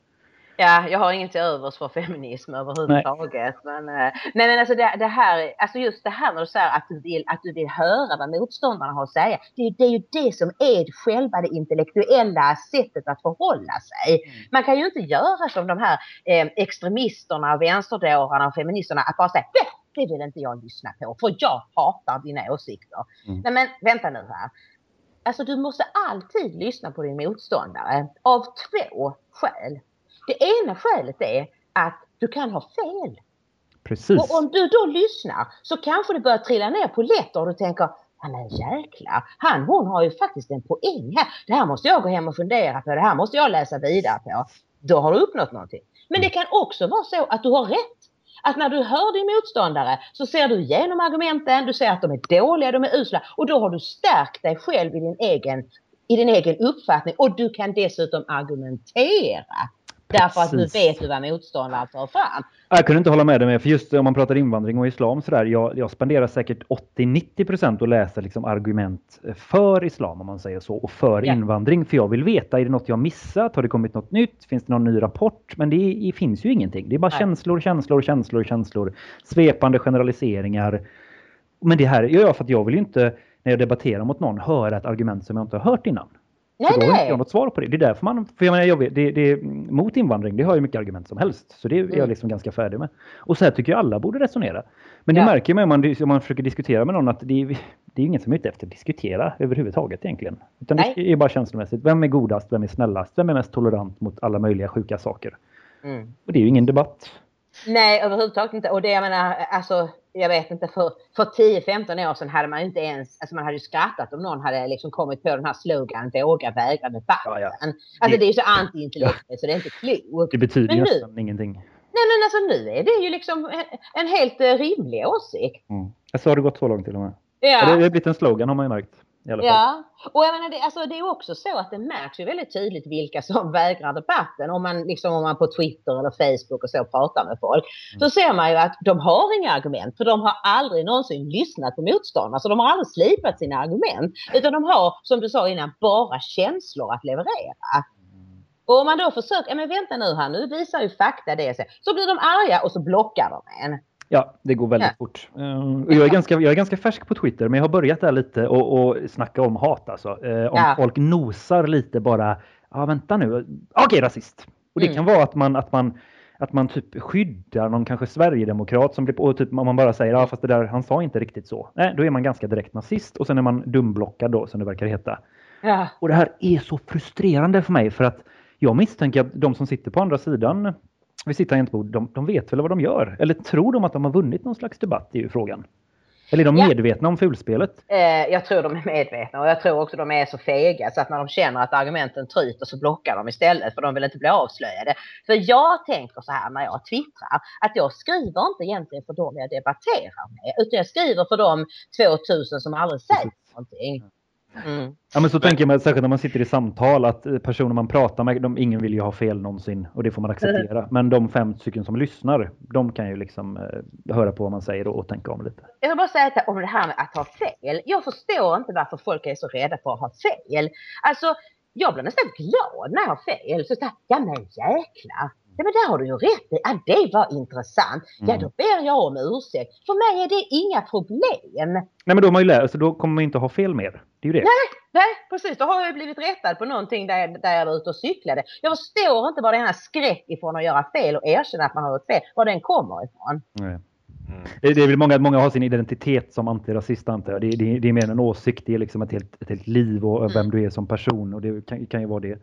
Ja, jag har inget till övers för feminism överhuvudtaget. Nej. Men, eh, nej, men alltså det, det, här, alltså just det här när du säger att du vill, att du vill höra vad motståndarna har att säga. Det är, det är ju det som är själva det intellektuella sättet att förhålla sig. Mm. Man kan ju inte göra som de här eh, extremisterna, vänsterdårarna och feministerna att bara säga det vill inte jag lyssna på för jag hatar dina åsikter. Mm. Nej men vänta nu här. Alltså du måste alltid lyssna på din motståndare av två skäl. Det ena skälet är att du kan ha fel. Precis. Och om du då lyssnar så kanske det börjar trilla ner på lätt och du tänker men jäklar, han hon har ju faktiskt en poäng här. Det här måste jag gå hem och fundera på. Det här måste jag läsa vidare på. Då har du uppnått någonting. Men det kan också vara så att du har rätt. Att när du hör din motståndare så ser du igenom argumenten, du ser att de är dåliga, de är usla och då har du stärkt dig själv i din egen, i din egen uppfattning och du kan dessutom argumentera Därför att nu vet du vad motståndaren för fram. Jag kunde inte hålla med dig med, för just om man pratar invandring och islam sådär, jag, jag spenderar säkert 80-90% att läsa liksom argument för islam om man säger så, och för ja. invandring. För jag vill veta, är det något jag missat? Har det kommit något nytt? Finns det någon ny rapport? Men det, det finns ju ingenting. Det är bara Nej. känslor, känslor, känslor, känslor. Svepande generaliseringar. Men det här gör jag för att jag vill ju inte, när jag debatterar mot någon, höra ett argument som jag inte har hört innan. Nej, för då har inte jag något svar på det. Det är därför man, för jag menar, jag vet, det, det, mot invandring, det har ju mycket argument som helst. Så det är mm. jag liksom ganska färdig med. Och så här tycker jag alla borde resonera. Men det ja. märker man om man, om man försöker diskutera med någon att det, det är ingen som är ute efter att diskutera överhuvudtaget egentligen. Utan Nej. det är bara känslomässigt. Vem är godast? Vem är snällast? Vem är mest tolerant mot alla möjliga sjuka saker? Mm. Och det är ju ingen debatt. Nej, överhuvudtaget inte. Och det jag menar, alltså jag vet inte, för, för 10-15 år sedan hade man inte ens, alltså man hade ju skrattat om någon hade liksom kommit på den här slogan, våga vägra debatten. Ja, ja. Alltså det, det är ju så anti-intellektuellt ja. så det är inte klokt. Det betyder ju nästan ingenting. Nej men alltså nu är det ju liksom en, en helt uh, rimlig åsikt. Mm. Så har det gått så långt till och med. Ja. Det har blivit en slogan har man ju märkt. Ja, och jag menar, det, alltså, det är också så att det märks ju väldigt tydligt vilka som [laughs] vägrar debatten. Om man, liksom, om man på Twitter eller Facebook och så pratar med folk. Mm. Så ser man ju att de har inga argument. För de har aldrig någonsin lyssnat på motståndare. Så de har aldrig slipat sina argument. Utan de har, som du sa innan, bara känslor att leverera. Och om man då försöker, men vänta nu här, nu visar ju fakta det. Så blir de arga och så blockar de en. Ja, det går väldigt ja. fort. Uh, jag, är ganska, jag är ganska färsk på Twitter, men jag har börjat där lite och, och snacka om hat alltså. Uh, om ja. folk nosar lite bara, ja ah, vänta nu, okej okay, rasist. Och det mm. kan vara att man, att man att man typ skyddar någon kanske Sverigedemokrat som blir på, typ om man bara säger ja ah, fast det där, han sa inte riktigt så. Nej, då är man ganska direkt nazist och sen är man dumblockad då som det verkar heta. Ja. Och det här är så frustrerande för mig för att jag misstänker att de som sitter på andra sidan vid sitt tangentbord, de, de vet väl vad de gör? Eller tror de att de har vunnit någon slags debatt? Är ju frågan. Eller är de ja. medvetna om fulspelet? Eh, jag tror de är medvetna och jag tror också de är så fega så att när de känner att argumenten tryter så blockar de istället för de vill inte bli avslöjade. För jag tänker så här när jag twittrar att jag skriver inte egentligen för dem jag debatterar med utan jag skriver för de 2000 som aldrig säger någonting. Mm. Ja, men så men... tänker man särskilt när man sitter i samtal att eh, personer man pratar med, de, ingen vill ju ha fel någonsin och det får man acceptera. Mm. Men de fem stycken som lyssnar, de kan ju liksom eh, höra på vad man säger och, och tänka om lite. Jag vill bara säga om det här med att ha fel. Jag förstår inte varför folk är så rädda för att ha fel. Alltså, jag blir nästan glad när jag har fel. Så säger ja men jäklar. Ja men där har du ju rätt Ja det var intressant. Mm. Ja då ber jag om ursäkt. För mig är det inga problem. Nej men då, har man ju lärt, alltså, då kommer man inte ha fel mer. Det är ju det. Nej, nej precis. Då har jag blivit rättad på någonting där jag, där jag var ute och cyklade. Jag förstår inte var den här skräck ifrån att göra fel och erkänna att man har gjort fel, var den kommer ifrån. Nej. Mm. Det, det, är väl många, många har sin identitet som antirasist antar jag. Det, det, det är mer en åsikt, det är liksom ett helt, ett helt liv och mm. vem du är som person och det kan, kan ju vara det.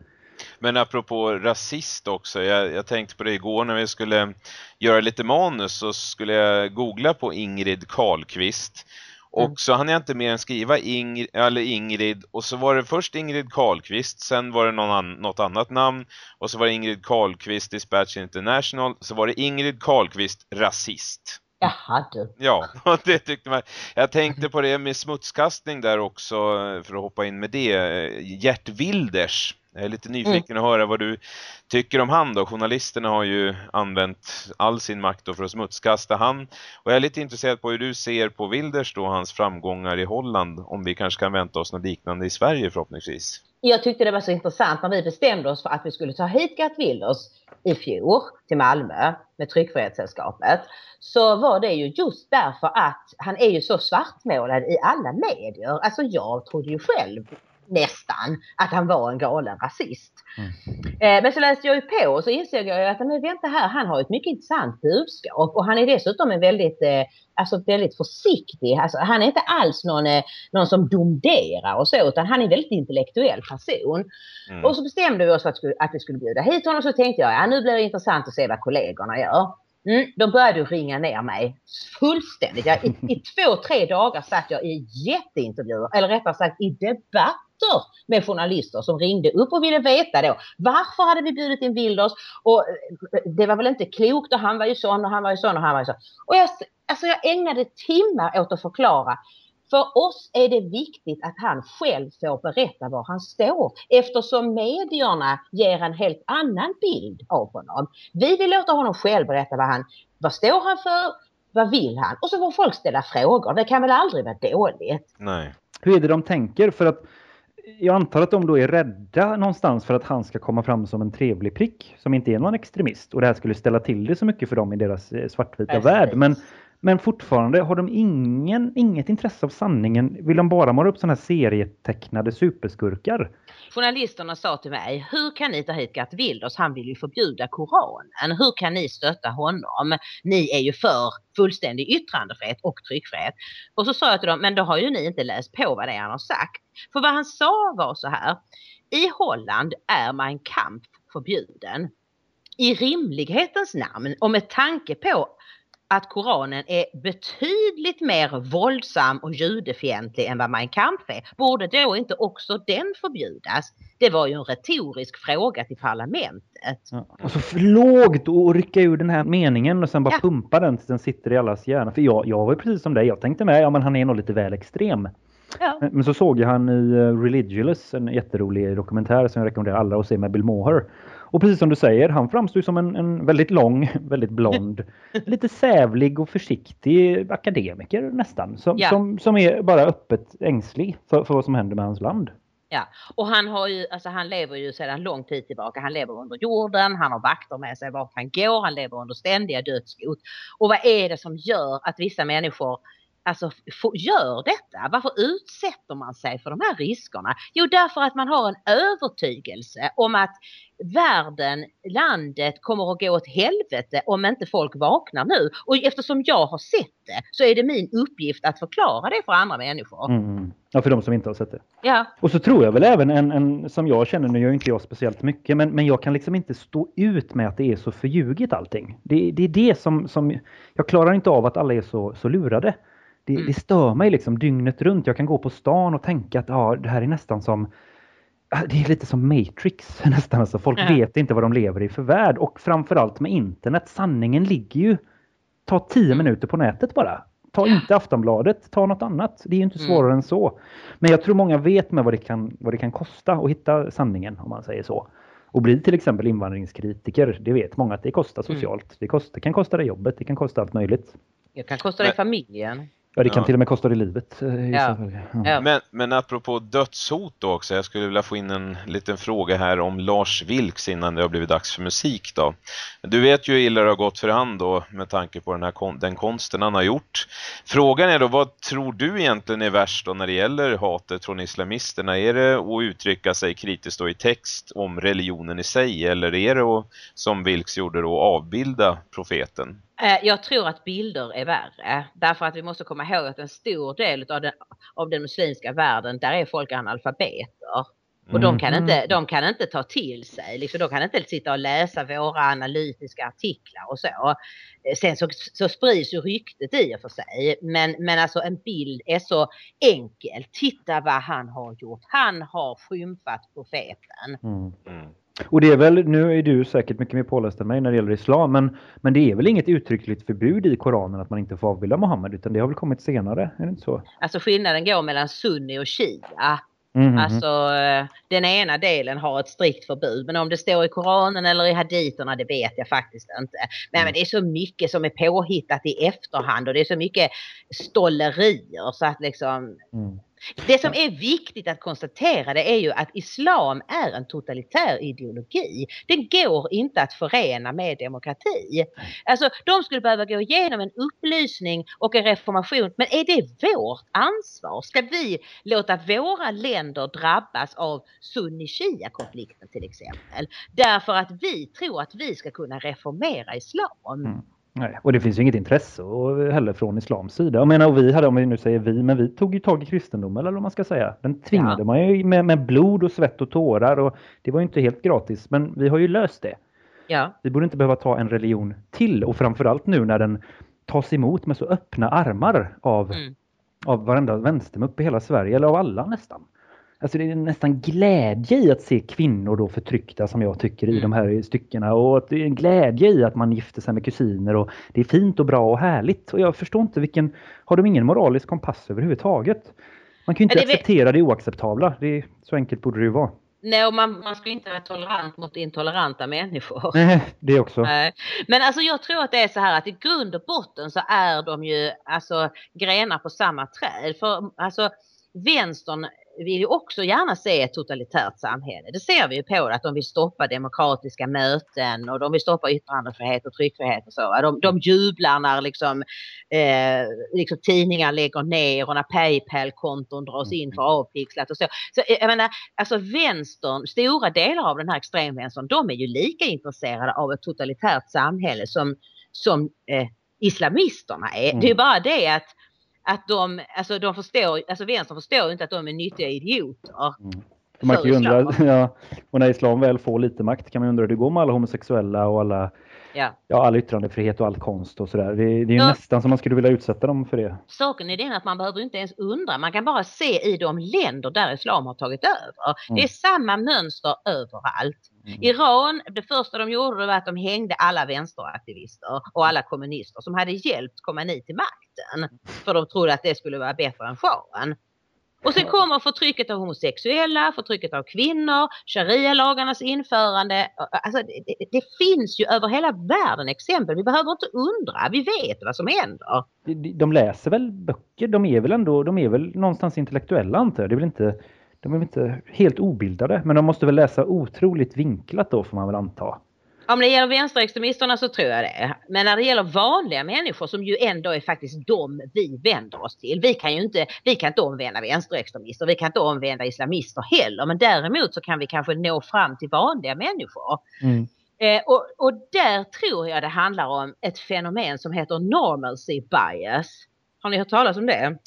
Men apropå rasist också, jag, jag, tänkte på det igår när vi skulle göra lite manus så skulle jag googla på Ingrid Karlqvist. Och mm. så hann jag inte mer än skriva Ingrid, eller Ingrid och så var det först Ingrid Karlqvist, sen var det någon an, något annat namn och så var det Ingrid Karlqvist Dispatch International, så var det Ingrid Karlqvist rasist. Jaha du. Ja, [laughs] det tyckte man. Jag tänkte på det med smutskastning där också för att hoppa in med det. Gert Wilders jag är lite nyfiken mm. att höra vad du tycker om han då. Journalisterna har ju använt all sin makt för att smutskasta han. Och jag är lite intresserad på hur du ser på Wilders då, hans framgångar i Holland. Om vi kanske kan vänta oss något liknande i Sverige förhoppningsvis. Jag tyckte det var så intressant när vi bestämde oss för att vi skulle ta hit Gert Wilders i fjol till Malmö med Tryckfrihetssällskapet så var det ju just därför att han är ju så svartmålad i alla medier. Alltså jag trodde ju själv nästan att han var en galen rasist. Mm. Eh, men så läste jag ju på och så insåg jag att men vänta här, han har ett mycket intressant budskap och han är dessutom en väldigt, eh, alltså väldigt försiktig. Alltså, han är inte alls någon, eh, någon som domderar och så utan han är en väldigt intellektuell person. Mm. Och så bestämde vi oss för att, att vi skulle bjuda hit honom och så tänkte jag ja nu blir det intressant att se vad kollegorna gör. Mm, de började ringa ner mig fullständigt. Jag, i, I två, tre dagar satt jag i jätteintervjuer, eller rättare sagt i debatter med journalister som ringde upp och ville veta då varför hade vi bjudit in Wilders och eh, det var väl inte klokt och han var ju sån och han var ju sån och han var ju sån. Och jag, alltså jag ägnade timmar åt att förklara För oss är det viktigt att han själv får berätta var han står eftersom medierna ger en helt annan bild av honom. Vi vill låta honom själv berätta vad han, vad står han för, vad vill han? Och så får folk ställa frågor. Det kan väl aldrig vara dåligt? Nej. Hur är det de tänker? För att jag antar att de då är rädda någonstans för att han ska komma fram som en trevlig prick som inte är någon extremist och det här skulle ställa till det så mycket för dem i deras eh, svartvita Precis. värld. Men, men fortfarande har de ingen, inget intresse av sanningen. Vill de bara måla upp sådana här serietecknade superskurkar? Journalisterna sa till mig, hur kan ni ta hit Gert Wilders? Han vill ju förbjuda Koranen. Hur kan ni stötta honom? Ni är ju för fullständig yttrandefrihet och tryckfrihet. Och så sa jag till dem, men då har ju ni inte läst på vad det är han har sagt. För vad han sa var så här, i Holland är Mein Kamp förbjuden. I rimlighetens namn och med tanke på att Koranen är betydligt mer våldsam och judefientlig än vad Mein Kampf är, borde då inte också den förbjudas? Det var ju en retorisk fråga till parlamentet. Ja. Och så för lågt att rycka ur den här meningen och sen bara Ja. pumpa den tills den sitter i allas hjärna. För jag, jag var ju precis som dig. Jag tänkte med, ja men han är nog lite väl extrem. Ja. Men, men så såg jag han i uh, Religious, en jätterolig dokumentär som jag rekommenderar alla att se med Bill Maher. Och precis som du säger, han framstår som en, en väldigt lång, [laughs] väldigt blond, [laughs] lite sävlig och försiktig akademiker nästan. Som, Ja. som, som är bara öppet ängslig för, för vad som händer med hans land. Ja, och han har ju, alltså han lever ju sedan lång tid tillbaka. Han lever under jorden, han har vakter med sig vart han går, han lever under ständiga dödshot. Och vad är det som gör att vissa människor alltså gör detta? Varför utsätter man sig för de här riskerna? Jo, därför att man har en övertygelse om att världen, landet kommer att gå åt helvete om inte folk vaknar nu. Och eftersom jag har sett det så är det min uppgift att förklara det för andra människor. Mm. Ja, för de som inte har sett det. Ja, Och så tror jag väl även en, en som jag känner, nu gör inte jag speciellt mycket, men, men jag kan liksom inte stå ut med att det är så förljuget allting. Det, det är det som, som, jag klarar inte av att alla är så, så lurade. Det, Mm. det stör mig liksom dygnet runt. Jag kan gå på stan och tänka att ja, det här är nästan som det är lite som Matrix [laughs] nästan. Alltså, folk Ja. vet inte vad de lever i för värld. Och framförallt med internet, sanningen ligger ju... Ta tio Mm. minuter på nätet bara. Ta inte Aftonbladet, ta något annat. Det är ju inte Mm. svårare än så. Men jag tror många vet med vad det, kan, vad det kan kosta att hitta sanningen, om man säger så. Och bli till exempel invandringskritiker, det vet många att det kostar Mm. socialt. Det, kost, det kan kosta dig jobbet, det kan kosta allt möjligt. det kan kosta dig familjen. Ja, det kan Ja. till och med kosta dig livet. eh, i Ja. så fall. Ja. Men, men apropå dödshot då också, jag skulle vilja få in en liten fråga här om Lars Vilks innan det har blivit dags för musik då. Du vet ju hur illa det har gått för han då med tanke på den här kon- den konsten han har gjort. Frågan är då, vad tror du egentligen är värst då när det gäller hatet från islamisterna? Är det att uttrycka sig kritiskt då i text om religionen i sig eller är det att, som Vilks gjorde då, avbilda profeten? Eh, Jag tror att bilder är värre. Därför att vi måste komma ihåg att en stor del av den, av den muslimska världen, där är folk analfabeter. Och de kan, inte, de kan inte ta till sig, liksom, de kan inte sitta och läsa våra analytiska artiklar och så. Eh, Sen så, så sprids ju ryktet i och för sig. Men, men alltså en bild är så enkel. Titta vad han har gjort. Han har skymfat profeten. Mm. Mm. Och det är väl, nu är du säkert mycket mer påläst än mig när det gäller islam, men, men det är väl inget uttryckligt förbud i Koranen att man inte får avbilda Mohammed, utan det har väl kommit senare, är det inte så? Alltså skillnaden går mellan sunni och shia. Mhm. Alltså eh, den ena delen har ett strikt förbud men om det står i Koranen eller i haditerna det vet jag faktiskt inte. Men, men det är så mycket som är påhittat i efterhand och det är så mycket stollerier så att liksom Mm. Det som är viktigt att konstatera det är ju att islam är en totalitär ideologi. Den går inte att förena med demokrati. Alltså de skulle behöva gå igenom en upplysning och en reformation. Men är det vårt ansvar? Ska vi låta våra länder drabbas av sunni-shia-konflikten till exempel? Därför att vi tror att vi ska kunna reformera islam. Nej, och det finns ju inget intresse heller från islams sida. Jag menar, och vi hade, om vi nu säger vi, men vi tog ju tag i kristendomen eller vad man ska säga. Den tvingade Ja. man ju med, med blod och svett och tårar och det var ju inte helt gratis, men vi har ju löst det. Ja, Vi borde inte behöva ta en religion till och framförallt nu när den tas emot med så öppna armar av, Mm. av varenda vänstermupp i hela Sverige, eller av alla nästan. Alltså det är nästan glädje i att se kvinnor då förtryckta som jag tycker i Mm. de här styckena och att det är en glädje i att man gifter sig med kusiner och det är fint och bra och härligt. Och jag förstår inte vilken, har de ingen moralisk kompass överhuvudtaget? Man kan ju inte det acceptera det oacceptabla. Det är, så enkelt borde det ju vara. Nej, och man, man ska inte vara tolerant mot intoleranta människor. [laughs] Nej, det också. Men alltså jag tror att det är så här att i grund och botten så är de ju alltså grenar på samma träd. För alltså vänstern vill ju också gärna se ett totalitärt samhälle. Det ser vi ju på att de vill stoppa demokratiska möten och de vill stoppa yttrandefrihet och tryckfrihet och så. De, de jublar när liksom, eh, liksom tidningar lägger ner och när Paypal-konton dras in för avpixlat och så. Så eh, jag menar, alltså vänstern, stora delar av den här extremvänstern, de är ju lika intresserade av ett totalitärt samhälle som, som eh, islamisterna är. Mm. Det är ju bara det att att de, alltså de förstår, alltså vänstern förstår inte att de är nyttiga idioter. För Man kan ju undra, [laughs] ja, och när islam väl får lite makt kan man undra hur det går med alla homosexuella och alla, Ja. ja, all yttrandefrihet och all konst och sådär. Det, det är Ja. nästan som man skulle vilja utsätta dem för det. Saken är den att man behöver inte ens undra, man kan bara se i de länder där islam har tagit över. Det är samma mönster överallt. Mm. Iran, det första de gjorde var att de hängde alla vänsteraktivister och alla kommunister som hade hjälpt Khomeini till makten. För de trodde att det skulle vara bättre än shahen. Och sen kommer förtrycket av homosexuella, förtrycket av kvinnor, sharia-lagarnas införande. Alltså det, det, finns ju över hela världen exempel. Vi behöver inte undra, vi vet vad som händer. De- de- De läser väl böcker? De är väl ändå, de är väl någonstans intellektuella antar jag. Det är väl inte, de är väl inte helt obildade, men de måste väl läsa otroligt vinklat då får man väl anta. Om det gäller vänsterextremisterna så tror jag det. Men när det gäller vanliga människor som ju ändå är faktiskt de vi vänder oss till. Vi kan ju inte, vi kan inte omvända vänsterextremister, vi kan inte omvända islamister heller. Men däremot så kan vi kanske nå fram till vanliga människor. Mm. Eh, och, och där tror jag det handlar om ett fenomen som heter normalcy bias. Har ni hört talas om det?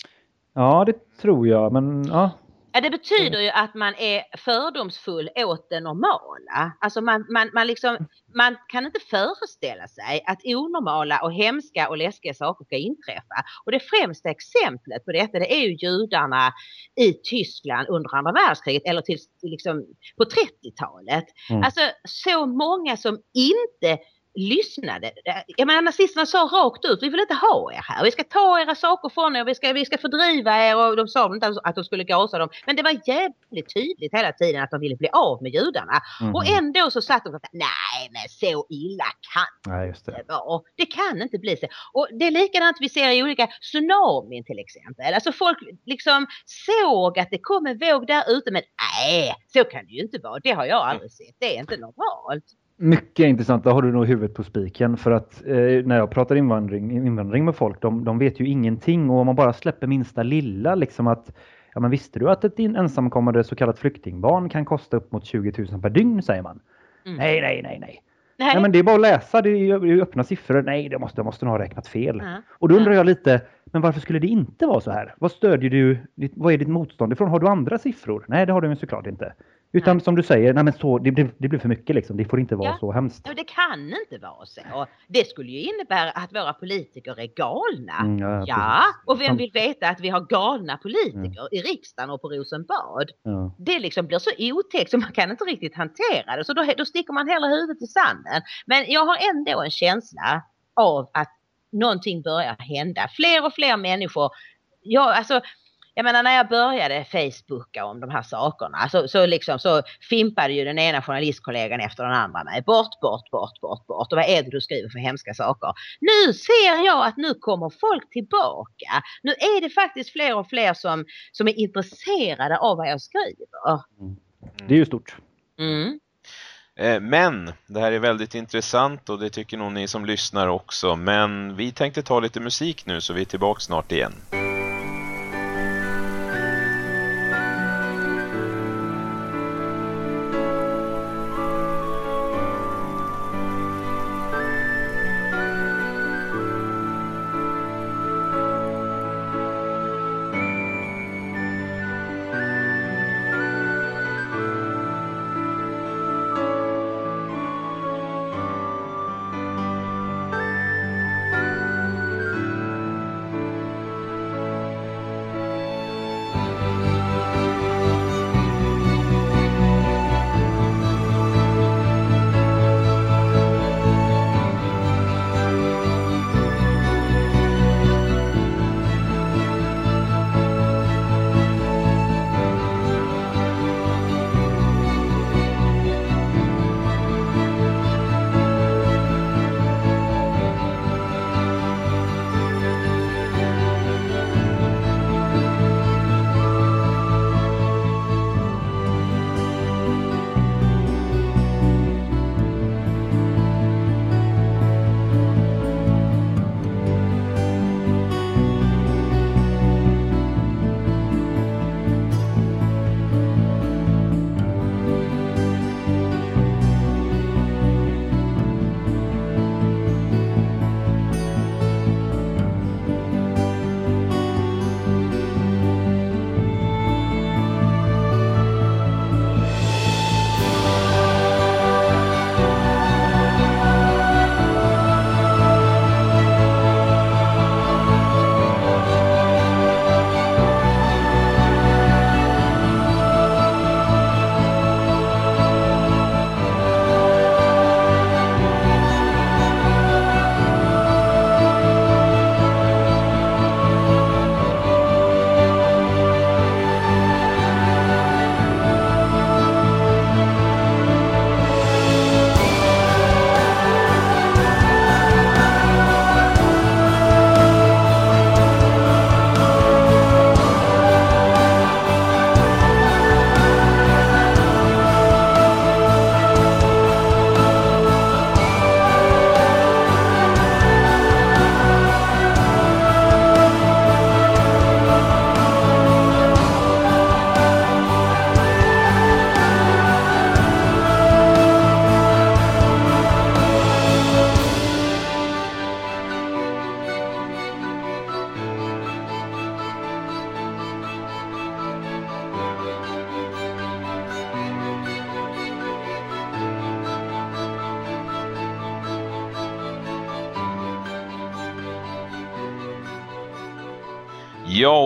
Ja, det tror jag, men ja. Ja, det betyder ju att man är fördomsfull åt det normala. Alltså man, man, man, liksom, man kan inte föreställa sig att onormala och hemska och läskiga saker ska inträffa. Och det främsta exemplet på detta det är ju judarna i Tyskland under andra världskriget eller till, till liksom på 30-talet. Mm. Alltså så många som inte lyssnade. Jag menar nazisterna sa rakt ut, vi vill inte ha er här. Vi ska ta era saker från er, vi ska, vi ska fördriva er och de sa inte att de skulle gasa dem. Men det var jävligt tydligt hela tiden att de ville bli av med judarna. Mhm. Och ändå så satt de och sa, nej men så illa kan Nej, det. det vara. Det kan inte bli så. Och det är likadant vi ser i olika tsunamin till exempel. Alltså folk liksom såg att det kom en våg där ute men nej, så kan det ju inte vara. Det har jag aldrig sett. Det är inte normalt. Mycket intressant, där har du nog huvudet på spiken för att eh, när jag pratar invandring, invandring med folk, de, de vet ju ingenting och om man bara släpper minsta lilla liksom att Ja men visste du att ett ensamkommande så kallat flyktingbarn kan kosta upp mot 20 000 per dygn säger man. Mm. Nej, nej, nej, nej. Nej. Nej men det är bara att läsa, det är ju öppna siffror. Nej, det måste, det måste nog ha räknat fel. Ja. Och då undrar jag lite, men varför skulle det inte vara så här? Vad stödjer du, vad är ditt motstånd ifrån? Har du andra siffror? Nej, det har du ju såklart inte. Utan som du säger, nej men så, det, blir, det blir för mycket liksom. Det får inte vara Ja. så hemskt. Ja, det kan inte vara så. Det skulle ju innebära att våra politiker är galna. Mm, ja, Ja, och vem vill veta att vi har galna politiker i riksdagen och på Rosenbad? Det liksom blir så otäckt så man kan inte riktigt hantera det. Så då, då sticker man hellre huvudet i sanden. Men jag har ändå en känsla av att någonting börjar hända. Fler och fler människor. Ja, alltså, jag menar när jag började Facebooka om de här sakerna så, så, liksom, så fimpade ju den ena journalistkollegan efter den andra mig. Bort, bort, bort, bort, bort. Och vad är det du skriver för hemska saker? Nu ser jag att nu kommer folk tillbaka. Nu är det faktiskt fler och fler som, som är intresserade av vad jag skriver. Det är ju stort. Mm. Eh, Men det här är väldigt intressant och det tycker nog ni som lyssnar också. Men vi tänkte ta lite musik nu så vi är tillbaka snart igen.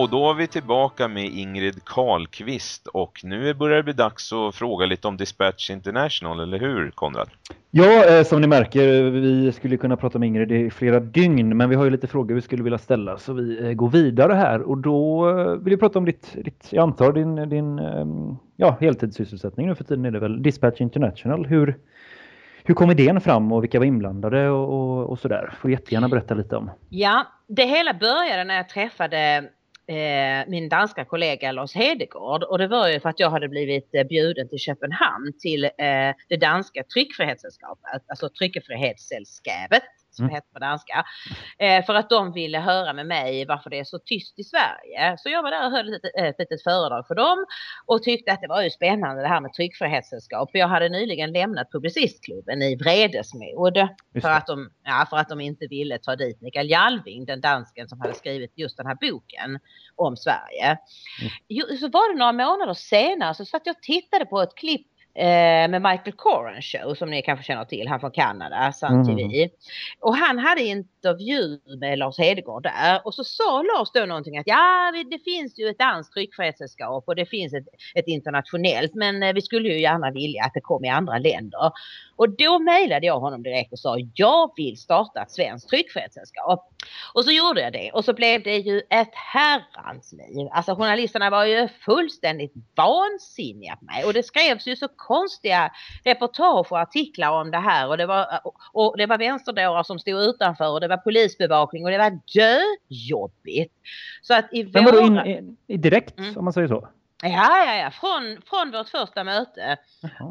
Och då är vi tillbaka med Ingrid Karlqvist och nu börjar det bli dags att fråga lite om Dispatch International, eller hur Konrad? Ja, eh, som ni märker, vi skulle kunna prata med Ingrid i flera dygn, men vi har ju lite frågor vi skulle vilja ställa så vi eh, går vidare här och då eh, vill vi prata om ditt, ditt jag antar din, din ehm, ja, heltidssysselsättning nu för tiden är det väl, Dispatch International. Hur, hur kom idén fram och vilka var inblandade och, och, och sådär? Får jättegärna berätta lite om. Ja, det hela började när jag träffade eh, min danska kollega Lars Hedegård och det var ju för att jag hade blivit eh, bjuden till Köpenhamn till eh, det danska tryckfrihetssällskapet, alltså tryckfrihetssällskapet som mm. heter på danska. Eh, för att de ville höra med mig varför det är så tyst i Sverige. Så jag var där och höll ett, ett litet föredrag för dem och tyckte att det var ju spännande det här med tryckfrihetssällskap. För jag hade nyligen lämnat Publicistklubben i vredesmod för att, de, ja, för att de inte ville ta dit Mikael Jalving, den dansken som hade skrivit just den här boken om Sverige. Mm. Så var det några månader senare så satt jag och tittade på ett klipp eh, med Michael Coran show som ni kanske känner till, han från Kanada, Sun TV. Mm. Och han hade intervju med Lars Hedegård där och så sa Lars då någonting att ja det finns ju ett danskt tryckfrihetssällskap och det finns ett, ett internationellt men eh, vi skulle ju gärna vilja att det kom i andra länder. Och då mejlade jag honom direkt och sa jag vill starta ett svenskt tryckfrihetssällskap. Och så gjorde jag det och så blev det ju ett herrans liv. Alltså journalisterna var ju fullständigt vansinniga på mig och det skrevs ju så konstiga reportage och artiklar om det här och det var, och det var vänsterdårar som stod utanför och det var polisbevakning och det var döjobbigt. Så att i Men vadå, in, in, direkt mm. om man säger så? Ja, ja, ja. Från, från vårt första möte.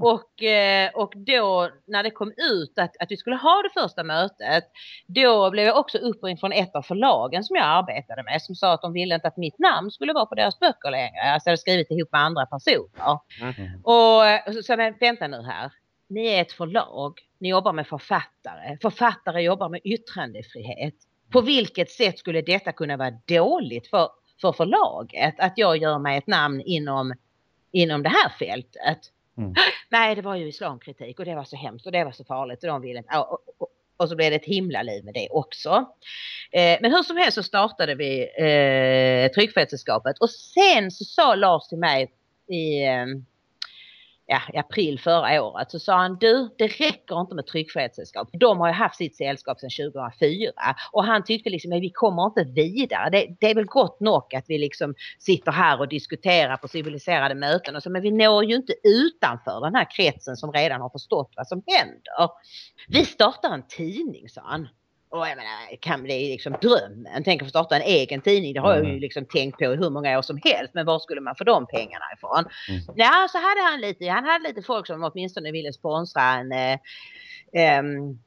Och, eh, och då när det kom ut att, att vi skulle ha det första mötet, då blev jag också uppringd från ett av förlagen som jag arbetade med som sa att de ville inte att mitt namn skulle vara på deras böcker längre. Alltså jag hade skrivit ihop med andra personer. Mm. Och så sa jag, vänta nu här. Ni är ett förlag. Ni jobbar med författare. Författare jobbar med yttrandefrihet. På vilket sätt skulle detta kunna vara dåligt för för förlaget att jag gör mig ett namn inom, inom det här fältet. Mm. [gasps] Nej, det var ju islamkritik och det var så hemskt och det var så farligt och de ville inte. Och, och, och så blev det ett himla liv med det också. Eh, men hur som helst så startade vi eh, Tryckfrihetssällskapet och sen så sa Lars till mig i, eh, ja, i april förra året så sa han du det räcker inte med tryckfrihetssällskap. De har ju haft sitt sällskap sedan 2004 och han tyckte liksom att vi kommer inte vidare. Det, det, är väl gott nog att vi liksom sitter här och diskuterar på civiliserade möten och så men vi når ju inte utanför den här kretsen som redan har förstått vad som händer. Vi startar en tidning sa han. Och jag menar, kan bli liksom drömmen. Tänk att starta en egen tidning. Det har jag ju mm. liksom tänkt på i hur många år som helst. Men var skulle man få de pengarna ifrån? Mm. Ja, så hade han lite, han hade lite folk som åtminstone ville sponsra en eh, um,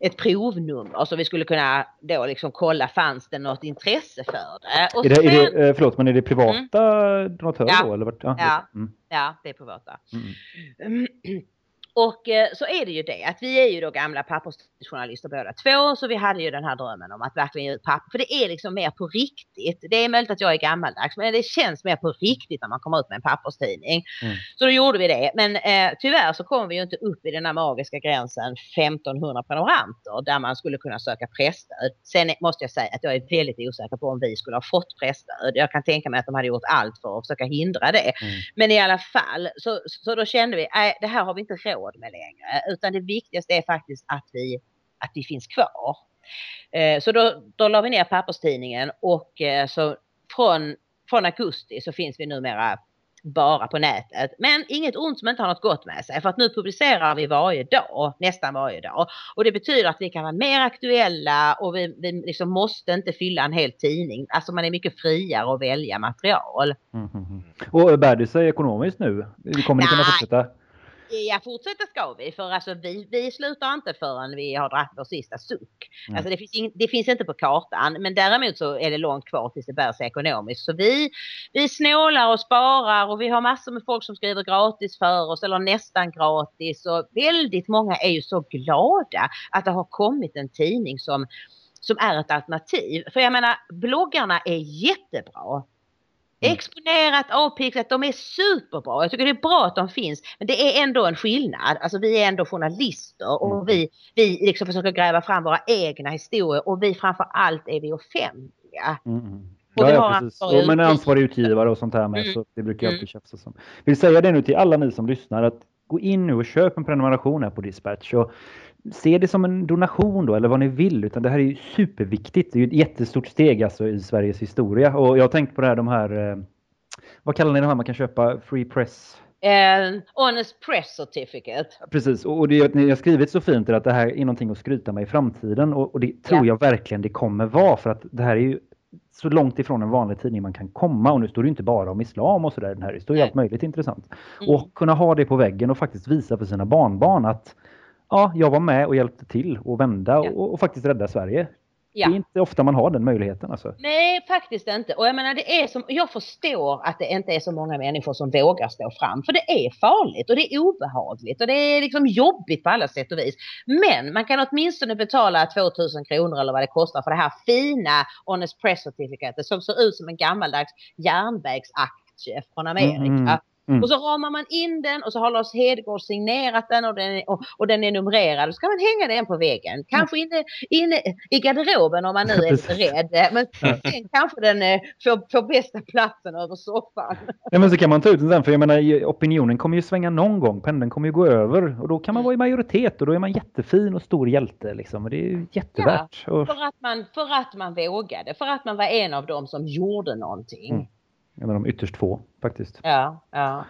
ett provnummer så vi skulle kunna då liksom kolla fanns det något intresse för det. Och är det, är det eh, förlåt, men är det privata mm. donatörer ja. då? Eller vart? Ja, ja, mm. ja, det är privata. Mm. Och eh, så är det ju det att vi är ju då gamla pappersjournalister båda två så vi hade ju den här drömmen om att verkligen ge ut papper. För det är liksom mer på riktigt. Det är möjligt att jag är gammaldags men det känns mer på riktigt när man kommer ut med en papperstidning. Mm. Så då gjorde vi det. Men eh, tyvärr så kom vi ju inte upp i den här magiska gränsen 1500 prenumeranter där man skulle kunna söka pressstöd. Sen måste jag säga att jag är väldigt osäker på om vi skulle ha fått pressstöd. Jag kan tänka mig att de hade gjort allt för att försöka hindra det. Mm. Men i alla fall så, så då kände vi, nej det här har vi inte råd råd med längre. Utan det viktigaste är faktiskt att vi, att vi finns kvar. Eh, så då, då la vi ner papperstidningen och eh, så från, från augusti så finns vi numera bara på nätet. Men inget ont som inte har något gott med sig för att nu publicerar vi varje dag, nästan varje dag. Och det betyder att vi kan vara mer aktuella och vi, vi liksom måste inte fylla en hel tidning. Alltså man är mycket friare att välja material. Mm, mm, mm. Och bär det sig ekonomiskt nu? Kommer ni kunna fortsätta? Ja, fortsätta ska vi. För alltså, vi, vi slutar inte förrän vi har dragit vår sista suck. Mm. Alltså, det, finns in, det finns inte på kartan. Men däremot så är det långt kvar tills det bär sig ekonomiskt. Så vi, vi snålar och sparar och vi har massor med folk som skriver gratis för oss eller nästan gratis. Och väldigt många är ju så glada att det har kommit en tidning som som är ett alternativ. För jag menar, bloggarna är jättebra. Mm. Exponerat, avpixlat, de är superbra. Jag tycker det är bra att de finns. Men det är ändå en skillnad. Alltså vi är ändå journalister och mm. vi, vi liksom försöker gräva fram våra egna historier och vi framför allt är vi offentliga. Mm. Och ja, vi har precis. Och, men ansvarig utgivare och sånt här med. Mm. Så det brukar jag alltid mm. tjafsa om. Vill säga det nu till alla ni som lyssnar att gå in nu och köp en prenumeration här på Dispatch. Och se det som en donation då eller vad ni vill. Utan det här är ju superviktigt. Det är ju ett jättestort steg alltså i Sveriges historia. Och jag har tänkt på det här, de här eh, vad kallar ni de här man kan köpa? Free press? En honest press certificate. Precis, och det, ni har skrivit så fint att det här är någonting att skryta med i framtiden och, och det tror ja. jag verkligen det kommer vara för att det här är ju så långt ifrån en vanlig tidning man kan komma och nu står det inte bara om islam och sådär den här, det står ju allt möjligt intressant. Mm. Och kunna ha det på väggen och faktiskt visa för sina barnbarn att ja, jag var med och hjälpte till att vända ja. och, och, faktiskt rädda Sverige. Ja. Det är inte ofta man har den möjligheten. Alltså. Nej, faktiskt inte. Och jag menar, det är som, jag förstår att det inte är så många människor som vågar stå fram. För det är farligt och det är obehagligt och det är liksom jobbigt på alla sätt och vis. Men man kan åtminstone betala 2000 kronor eller vad det kostar för det här fina Honest Press Certificate som ser ut som en gammaldags järnvägsaktie från Amerika. Mm, mm. Mm. Och så ramar man in den och så har Lars Hedgård signerat den och den, är, och, och den är numrerad. Då ska man hänga den på väggen. Kanske inne, inne i garderoben om man nu [laughs] är rädd. Men sen kanske den eh, får, får bästa platsen över soffan. [laughs] Ja, men så kan man ta ut den sen för jag menar opinionen kommer ju svänga någon gång. Pendeln kommer ju gå över och då kan man mm. vara i majoritet och då är man jättefin och stor hjälte liksom. Och det är ju jättevärt. Ja, för, att man, för att man vågade. För att man var en av dem som gjorde någonting. Mm. En av de ytterst få faktiskt. Ja, ja.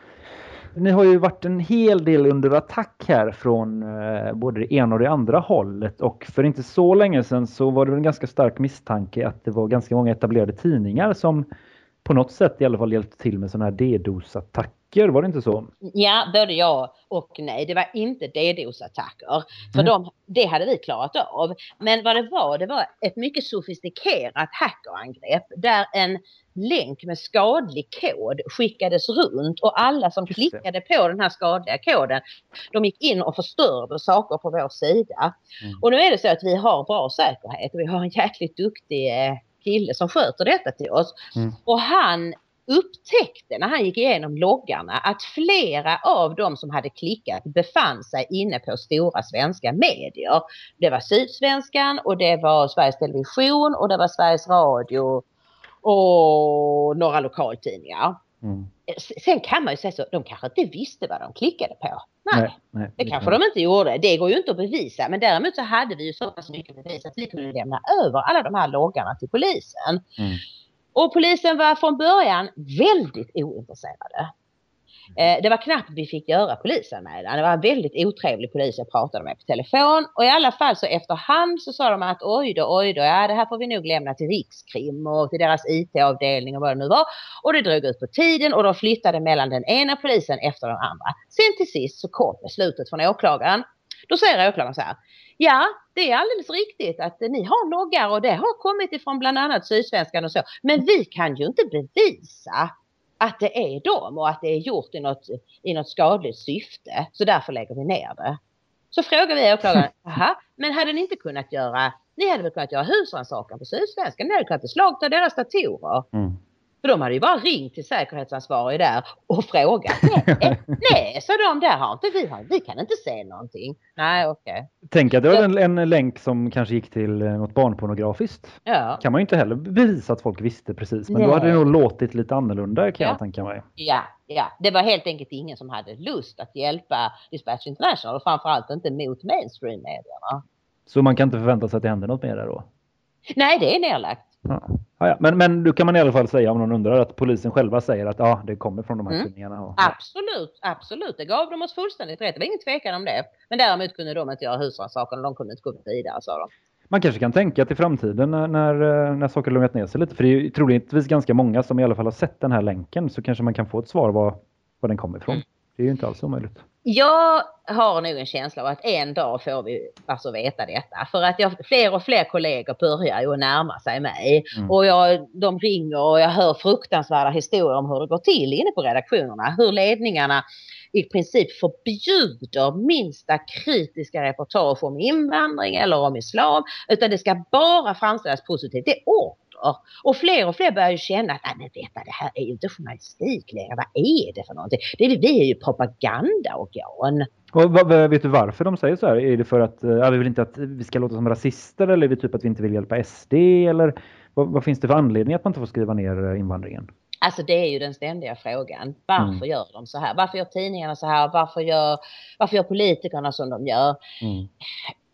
Ni har ju varit en hel del under attack här från eh, både det ena och det andra hållet och för inte så länge sedan så var det en ganska stark misstanke att det var ganska många etablerade tidningar som på något sätt i alla fall hjälpte till med sådana här DDoS-attacker, var det inte så? Ja, både ja och nej. Det var inte DDoS-attacker. För mm. de, det hade vi klarat av. Men vad det var, det var ett mycket sofistikerat hackerangrepp där en länk med skadlig kod skickades runt och alla som klickade på den här skadliga koden de gick in och förstörde saker på vår sida. Mm. Och nu är det så att vi har bra säkerhet och vi har en jäkligt duktig eh, kille som sköter detta till oss. Mm. Och han upptäckte när han gick igenom loggarna att flera av de som hade klickat befann sig inne på stora svenska medier. Det var Sydsvenskan och det var Sveriges Television och det var Sveriges Radio och några lokaltidningar. Mm. Sen kan man ju säga så, de kanske inte visste vad de klickade på. Nej, nej, nej det kanske de inte gjorde. Det går ju inte att bevisa. Men däremot så hade vi ju så pass mycket bevis att vi kunde lämna över alla de här loggarna till polisen. Mm. Och polisen var från början väldigt ointresserade. Eh, det var knappt vi fick göra polisanmälan. Det var en väldigt otrevlig polis jag pratade med på telefon. Och i alla fall så efterhand så sa de att oj då, oj då, ja det här får vi nog lämna till Rikskrim och till deras IT-avdelning och vad det nu var. Och det drog ut på tiden och de flyttade mellan den ena polisen efter den andra. Sen till sist så kom beslutet från åklagaren. Då säger åklagaren så här. Ja, det är alldeles riktigt att ni har loggar och det har kommit ifrån bland annat Sydsvenskan och så. Men vi kan ju inte bevisa att det är dem och att det är gjort i något, i något skadligt syfte. Så därför lägger vi ner det. Så frågar vi åklagaren, [laughs] jaha, men hade ni inte kunnat göra, ni hade väl kunnat göra husrannsakan på Sydsvenskan, ni hade kunnat beslagta deras datorer. Mm. För de hade ju bara ringt till säkerhetsansvarig där och frågat. Nej, [laughs] nej så de där har inte vi, vi kan inte se någonting. Nej, okej. Okay. Tänk att det var en, en länk som kanske gick till eh, något barnpornografiskt. Ja. Kan man ju inte heller bevisa att folk visste precis. Men nej. då hade det nog låtit lite annorlunda kan ja. jag tänka mig. Ja, ja, det var helt enkelt ingen som hade lust att hjälpa Dispatch International och framförallt inte mot mainstream-medierna. Så man kan inte förvänta sig att det händer något mer där då? Nej, det är nedlagt. Ja. Ja, Men, men då kan man i alla fall säga om någon undrar att polisen själva säger att ja, det kommer från de här mm. tidningarna. Och, ja. Absolut, absolut. Det gav de oss fullständigt rätt. Det var ingen tvekan om det. Men däremot kunde de inte göra husrannsakan och de kunde inte gå vidare, sa de. Man kanske kan tänka till framtiden när, när, när saker lugnat ner sig lite. För det är ju troligtvis ganska många som i alla fall har sett den här länken. Så kanske man kan få ett svar var, var den kommer ifrån. Mm. Det är ju inte alls omöjligt. Jag har nog en känsla av att en dag får vi alltså veta detta. För att jag, fler och fler kollegor börjar ju närma sig mig. Mm. Och jag, de ringer och jag hör fruktansvärda historier om hur det går till inne på redaktionerna. Hur ledningarna i princip förbjuder minsta kritiska reportage om invandring eller om islam. Utan det ska bara framställas positivt. Det är människor. Och fler och fler börjar ju känna att Nej, men vänta, det här är ju inte journalistik längre. Vad är det för någonting? Det är, vi är ju propagandaorgan. Och vet du varför de säger så här? Är det för att ja, vi vill inte att vi ska låta som rasister eller är det typ att vi inte vill hjälpa SD? Eller vad, vad, finns det för anledning att man inte får skriva ner invandringen? Alltså det är ju den ständiga frågan. Varför mm. gör de så här? Varför gör tidningarna så här? Varför gör, varför gör politikerna som de gör? Mm.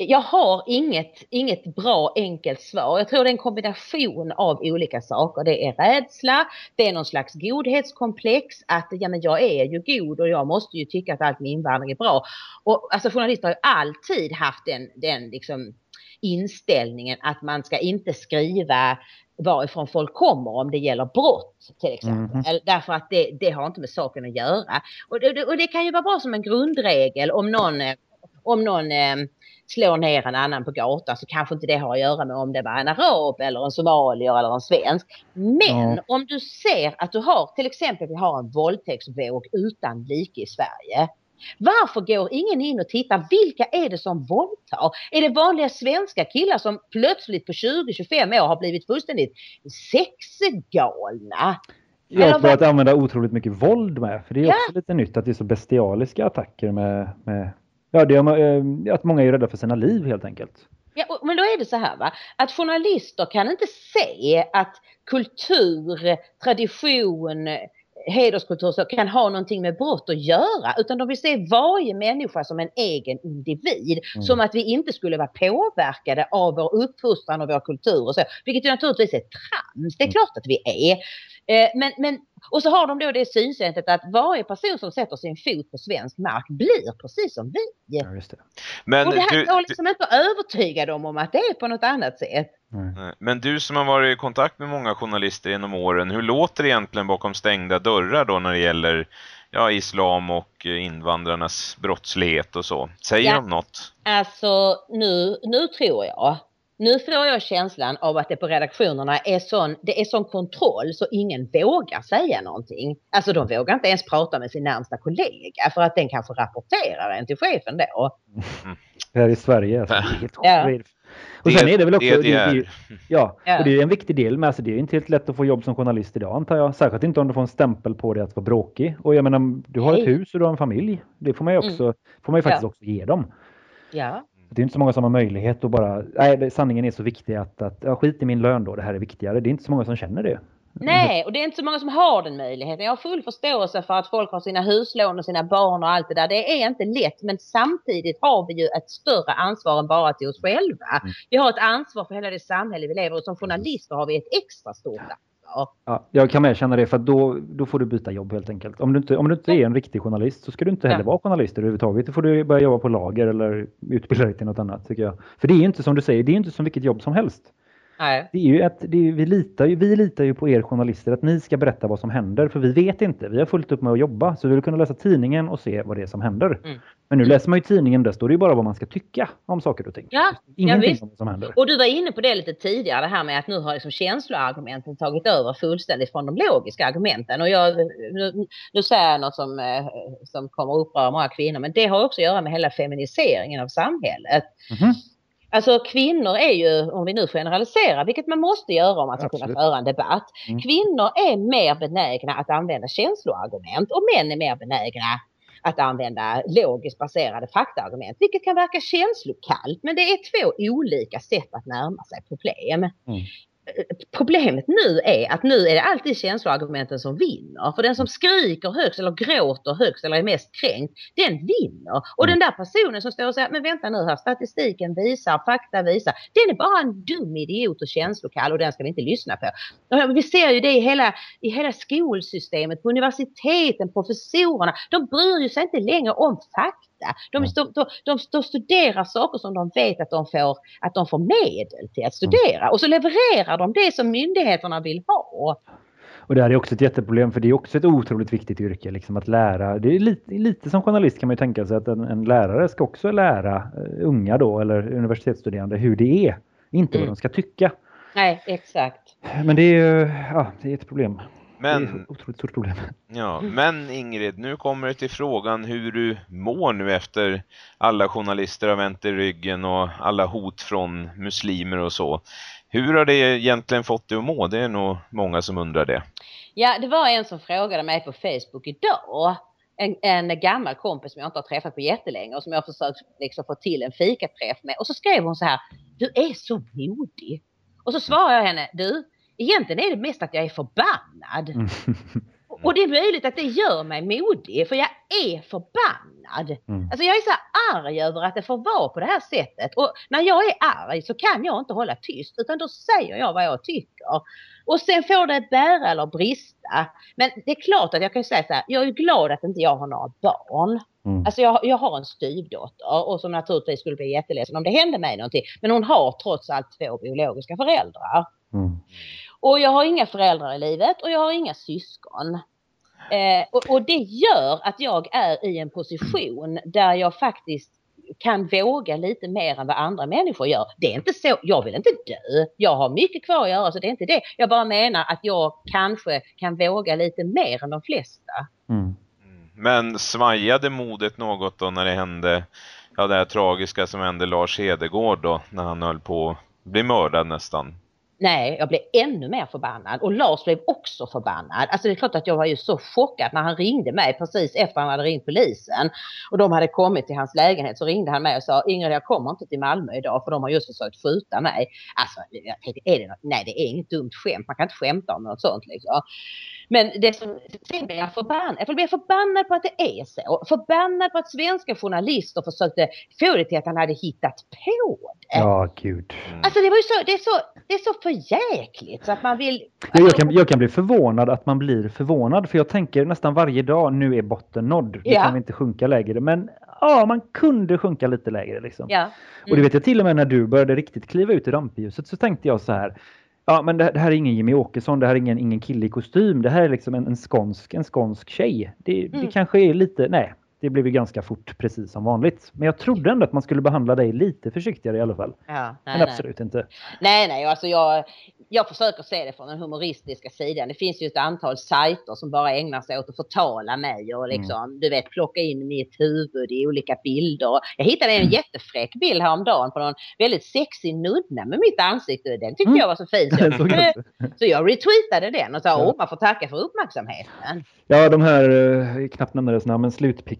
Jag har inget, inget bra enkelt svar. Jag tror det är en kombination av olika saker. Det är rädsla, det är någon slags godhetskomplex att ja, men jag är ju god och jag måste ju tycka att allt med invandring är bra. Och alltså journalister har ju alltid haft den, den liksom inställningen att man ska inte skriva varifrån folk kommer om det gäller brott till exempel. Mm. Därför att det, det, har inte med saken att göra. Och det, och det, kan ju vara bra som en grundregel om någon, om någon eh, slår ner en annan på gatan så kanske inte det har att göra med om det var en arab eller en somalier eller en svensk. Men mm. om du ser att du har till exempel vi har en våldtäktsvåg utan like i Sverige. Varför går ingen in och tittar? Vilka är det som våldtar? Är det vanliga svenska killar som plötsligt på 20-25 år har blivit fullständigt sexgalna? Ja, Eller för att använda otroligt mycket våld med. För det är ja. också lite nytt att det är så bestialiska attacker med... med ja, det är, eh, att många är rädda för sina liv helt enkelt. Ja, men då är det så här va, att journalister kan inte se att kultur, tradition, hederskultur så kan ha någonting med brott att göra utan de vill se varje människa som en egen individ. Mm. Som att vi inte skulle vara påverkade av vår uppfostran och vår kultur och så. Vilket ju naturligtvis är trams. Det är mm. klart att vi är. Eh, men, men, och så har de då det synsättet att varje person som sätter sin fot på svensk mark blir precis som vi. Ja, just det. Men och det här du, går liksom du... inte att övertyga dem om att det är på något annat sätt. Mm. Men du som har varit i kontakt med många journalister genom åren, hur låter det egentligen bakom stängda dörrar då när det gäller ja, islam och invandrarnas brottslighet och så? Säger ja. de något? Alltså nu, nu tror jag nu får jag känslan av att det på redaktionerna är sån, det är sån kontroll så ingen vågar säga någonting. Alltså de vågar inte ens prata med sin närmsta kollega för att den kanske rapporterar en till chefen då. Mm. [laughs] Här i Sverige, alltså, det är helt ja. Och sen är det väl också... Det, det, det, ja, och det är en viktig del med. Alltså, det är inte helt lätt att få jobb som journalist idag antar jag. Särskilt inte om du får en stämpel på dig att vara bråkig. Och jag menar, du har ett hus och du har en familj. Det får man ju, också, mm. får man ju faktiskt ja. också ge dem. Ja. Det är inte så många som har möjlighet att bara, nej sanningen är så viktig att, att ja, skit i min lön då, det här är viktigare. Det är inte så många som känner det. Nej, och det är inte så många som har den möjligheten. Jag har full förståelse för att folk har sina huslån och sina barn och allt det där. Det är inte lätt, men samtidigt har vi ju ett större ansvar än bara till oss själva. Mm. Vi har ett ansvar för hela det samhälle vi lever i och som journalister har vi ett extra stort ansvar. Ja, jag kan med känna det för då, då får du byta jobb helt enkelt. Om du, inte, om du inte är en riktig journalist så ska du inte heller ja. vara journalist överhuvudtaget. Då får du börja jobba på lager eller utbilda dig till något annat tycker jag. För det är inte som du säger, det är inte som vilket jobb som helst. Nej. Det är ju det är, vi, litar ju, vi litar ju på er journalister att ni ska berätta vad som händer. För vi vet inte. Vi har fullt upp med att jobba. Så vi vill kunna läsa tidningen och se vad det är som händer. Mm. Men nu läser man ju tidningen. Där står det ju bara vad man ska tycka om saker och ting. Ja, Ingenting ja, om vad som händer. Och du var inne på det lite tidigare. Det här med att nu har liksom känsloargumenten tagit över fullständigt från de logiska argumenten. Och jag, nu, nu säger jag något som, eh, som kommer uppröra många kvinnor. Men det har också att göra med hela feminiseringen av samhället. Mm -hmm. Alltså kvinnor är ju, om vi nu generaliserar, vilket man måste göra om man ska Absolut. kunna föra en debatt. Mm. Kvinnor är mer benägna att använda känsloargument och män är mer benägna att använda logiskt baserade faktaargument, vilket kan verka känslokallt. Men det är två olika sätt att närma sig problem. Mm problemet nu är att nu är det alltid känsloargumenten som vinner. För den som skriker högst eller gråter högst eller är mest kränkt, den vinner. Och den där personen som står och säger, men vänta nu här, statistiken visar, fakta visar. Den är bara en dum idiot och känslokall och den ska vi inte lyssna på. Vi ser ju det i hela, i hela skolsystemet, på universiteten, professorerna. De bryr ju sig inte längre om fakta veta. De, de, de, de, studerar saker som de vet att de, får, att de får medel till att studera och så levererar de det som myndigheterna vill ha. Och det här är också ett jätteproblem för det är också ett otroligt viktigt yrke liksom att lära. Det är lite, lite som journalist kan man ju tänka sig att en, en lärare ska också lära uh, unga då eller universitetsstuderande hur det är. Inte mm. vad de ska tycka. Nej, exakt. Men det är ju ja, det är ett problem. Men, det är ett otroligt stort problem. Ja, men Ingrid, nu kommer det till frågan hur du mår nu efter alla journalister har vänt i ryggen och alla hot från muslimer och så. Hur har det egentligen fått dig att må? Det är nog många som undrar det. Ja, det var en som frågade mig på Facebook idag. En, en gammal kompis som jag inte har träffat på jättelänge och som jag har försökt liksom få till en fikaträff med. Och så skrev hon så här, du är så modig. Och så svarar jag henne, du, egentligen är det mest att jag är förbannad. Mm. Och det är möjligt att det gör mig modig, för jag är förbannad. Mm. Alltså jag är så arg över att det får vara på det här sättet. Och när jag är arg så kan jag inte hålla tyst, utan då säger jag vad jag tycker. Och sen får det bära eller brista. Men det är klart att jag kan säga så här, jag är glad att inte jag har några barn. Mm. Alltså jag, jag har en styvdotter och som naturligtvis skulle bli jätteledsen om det hände mig någonting. Men hon har trots allt två biologiska föräldrar. Mm. Och jag har inga föräldrar i livet och jag har inga syskon. Eh, och, och det gör att jag är i en position där jag faktiskt kan våga lite mer än vad andra människor gör. Det är inte så, jag vill inte dö. Jag har mycket kvar att göra så det är inte det. Jag bara menar att jag kanske kan våga lite mer än de flesta. Mm. Mm. Men svajade modet något då när det hände, ja det här tragiska som hände Lars Hedegård då, när han höll på att bli mördad nästan? Nej, jag blev ännu mer förbannad och Lars blev också förbannad. Alltså det är klart att jag var ju så chockad när han ringde mig precis efter han hade ringt polisen. Och de hade kommit till hans lägenhet så ringde han mig och sa Ingrid jag kommer inte till Malmö idag för de har just försökt skjuta mig. Alltså jag tänkte, är det något? Nej det är inget dumt skämt, man kan inte skämta om något sånt liksom. Men det som, sen blev jag förbannad. Jag blev förbannad på att det är så. Förbannad på att svenska journalister försökte få det till att han hade hittat på det. Ja, gud. Alltså det var ju så, det är så, det är så förjäkligt så att man vill... Jag, jag, kan, jag kan bli förvånad att man blir förvånad för jag tänker nästan varje dag nu är botten nådd. Det Ja. kan vi inte sjunka lägre. Men ja, man kunde sjunka lite lägre liksom. Ja. Och det vet jag till och med när du började riktigt kliva ut i rampljuset så tänkte jag så här. Ja, men det, det här är ingen Jimmy Åkesson, det här är ingen, ingen kille i kostym. Det här är liksom en, en skånsk, en skånsk tjej. Det, det Mm. kanske är lite, nej, det blev ju ganska fort precis som vanligt. Men jag trodde ändå att man skulle behandla dig lite försiktigare i alla fall. Ja, nej, Men nej. absolut inte. nej, nej, alltså jag, jag försöker se det från den humoristiska sidan. Det finns ju ett antal sajter som bara ägnar sig åt att förtala mig och liksom, du vet, plocka in mitt huvud i olika bilder. Jag hittade en jättefräck bild häromdagen på någon väldigt sexig nunna med mitt ansikte. Den tyckte Mm. jag var så fin. [laughs] Så jag, så jag retweetade den och sa, åh, man får tacka för uppmärksamheten. Ja, de här, eh, knappt nämnde deras namn, men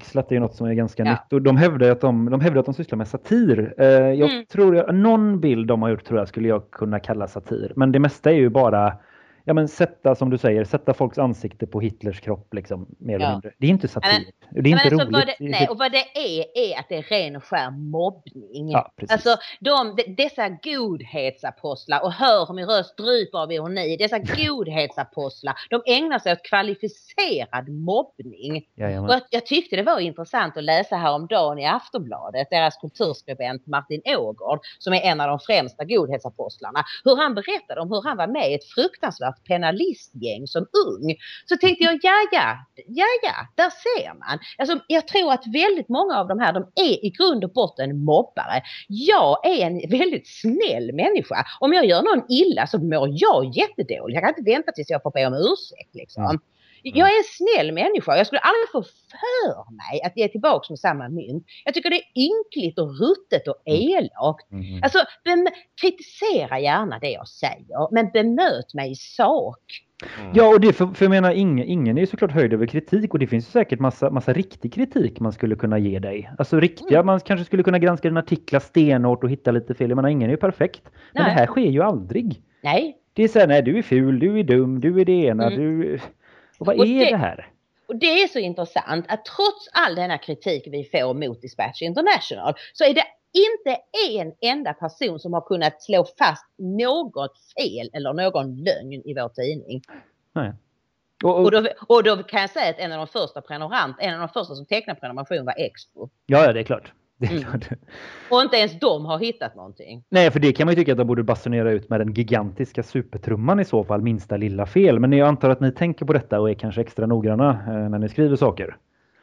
slutpixlat är ju något som är ganska Ja. nytt. Och de hävdar att de, de, hävdar att de sysslar med satir. Eh, jag Mm. tror, jag, någon bild de har gjort tror jag skulle jag kunna kalla satir. Men det mesta är ju bara, ja men sätta, som du säger, sätta folks ansikte på Hitlers kropp liksom, mer eller Ja. mindre. Det är inte satir. Nej, det är inte Men alltså, roligt. vad det, nej, och vad det är, är att det är ren och skär mobbning. Ja. Alltså de, de, dessa godhetsapostlar, och hör hur min röst dryper av ironi, dessa [laughs] godhetsapostlar, de ägnar sig åt kvalificerad mobbning. Jajamän. Och jag, jag tyckte det var intressant att läsa häromdagen i Aftonbladet, deras kulturskribent Martin Ågård, som är en av de främsta godhetsapostlarna, hur han berättade om hur han var med i ett fruktansvärt penalistgäng som ung. Så tänkte jag, ja ja, ja ja, där ser man. Alltså, jag tror att väldigt många av de här, de är i grund och botten mobbare. Jag är en väldigt snäll människa. Om jag gör någon illa så mår jag jättedåligt. Jag kan inte vänta tills jag får be om ursäkt liksom. Mm. Jag är en snäll människa. Jag skulle aldrig få för mig att ge tillbaks med samma mynt. Jag tycker det är ynkligt och ruttet och elakt. Mhm. Alltså, bem- kritisera gärna det jag säger, men bemöt mig i sak. Mm. Ja, och det, för, för jag menar, ingen, ingen är ju såklart höjd över kritik och det finns ju säkert massa, massa riktig kritik man skulle kunna ge dig. Alltså riktiga, Mm. man kanske skulle kunna granska dina artiklar stenhårt och hitta lite fel. Jag menar, ingen är ju perfekt. Men Nej. det här sker ju aldrig. Nej, Det är så här, nej du är ful, du är dum, du är det ena, Mm. du... Och vad Och är det- det här? och det är så intressant att trots all denna kritik vi får mot Dispatch International så är det inte en enda person som har kunnat slå fast något fel eller någon lögn i vår tidning. Nej. Och, och, Och då, och då kan jag säga att en av de första prenumerant, en av de första som tecknade prenumeration var Expo. ja, ja, det är klart. Det är Mm. klart. Och inte ens de har hittat någonting. Nej, för det kan man ju tycka att de borde basunera ut med den gigantiska supertrumman i så fall, minsta lilla fel. Men jag antar att ni tänker på detta och är kanske extra noggranna eh, när ni skriver saker.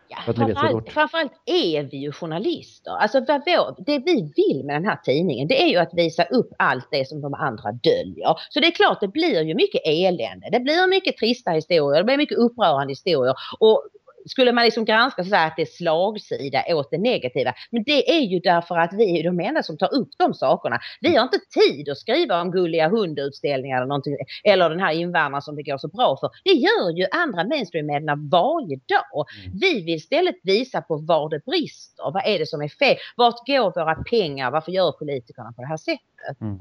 Ja, framförallt, framförallt är vi ju journalister. Alltså vad vår, det vi vill med den här tidningen det är ju att visa upp allt det som de andra döljer. Så det är klart det blir ju mycket elände. Det blir mycket trista historier, det blir mycket upprörande historier. Och skulle man liksom granska så att det är slagsida åt det negativa. Men det är ju därför att vi är de enda som tar upp de sakerna. Vi har inte tid att skriva om gulliga hundutställningar eller någonting. Eller den här invandraren som det går så bra för. Det gör ju andra mainstream-medierna varje dag. Vi vill istället visa på var det brister. Vad är det som är fel? Vart går våra pengar? Varför gör politikerna på det här sättet? Mm.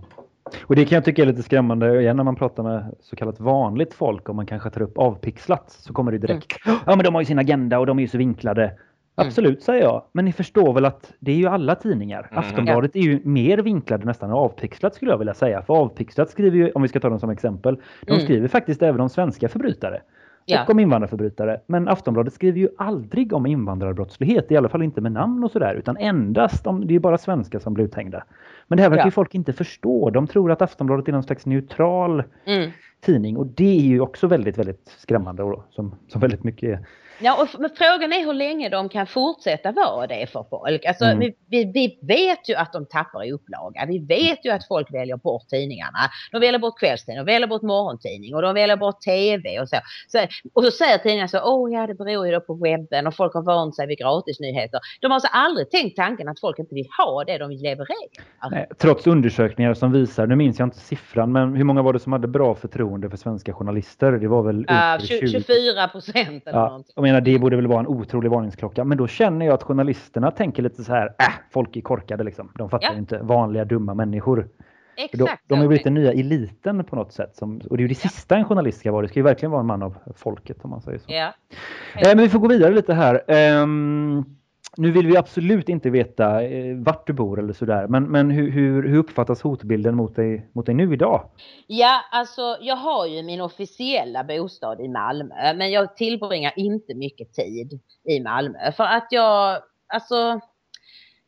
Och det kan jag tycka är lite skrämmande igen när man pratar med så kallat vanligt folk om man kanske tar upp avpixlat så kommer det direkt. Mm. Ja men de har ju sin agenda och de är ju så vinklade. Mm. Absolut säger jag. Men ni förstår väl att det är ju alla tidningar. Mm. Aftonbladet är ju mer vinklade nästan än avpixlat skulle jag vilja säga. För avpixlat skriver ju, om vi ska ta dem som exempel, de mm. skriver faktiskt även om svenska förbrytare ja. och om invandrarförbrytare. Men Aftonbladet skriver ju aldrig om invandrarbrottslighet, i alla fall inte med namn och sådär, utan endast om, det är bara svenskar som blir uthängda. Men det här verkar ja. ju folk inte förstå. De tror att Aftonbladet är någon slags neutral mm. tidning och det är ju också väldigt, väldigt skrämmande och som, som väldigt mycket Ja, och men frågan är hur länge de kan fortsätta vara det för folk. Alltså, mm. vi, vi, vi, vet ju att de tappar i upplaga. Vi vet ju att folk väljer bort tidningarna. De väljer bort kvällstidning, de väljer bort morgontidning och de väljer bort tv och så. så och så säger tidningarna så, åh ja det beror ju då på webben och folk har vant sig vid gratisnyheter. De har alltså aldrig tänkt tanken att folk inte vill ha det de vill leverera. Nej, trots undersökningar som visar, nu minns jag inte siffran, men hur många var det som hade bra förtroende för svenska journalister? Det var väl uh, 20, 24 procent eller ja, någonting menar, det borde väl vara en otrolig varningsklocka. Men då känner jag att journalisterna tänker lite så här, äh, folk är korkade liksom. De fattar ja. inte vanliga dumma människor. Exakt. De, de har blivit den nya eliten på något sätt. Som, och det är ju det ja. sista en journalist ska vara. Det ska ju verkligen vara en man av folket om man säger så. Ja. Eh, men vi får gå vidare lite här. Um, nu vill vi absolut inte veta eh, vart du bor eller sådär. Men, men hur, hur, hur uppfattas hotbilden mot dig, mot dig nu idag? Ja, alltså jag har ju min officiella bostad i Malmö. Men jag tillbringar inte mycket tid i Malmö. För att jag, alltså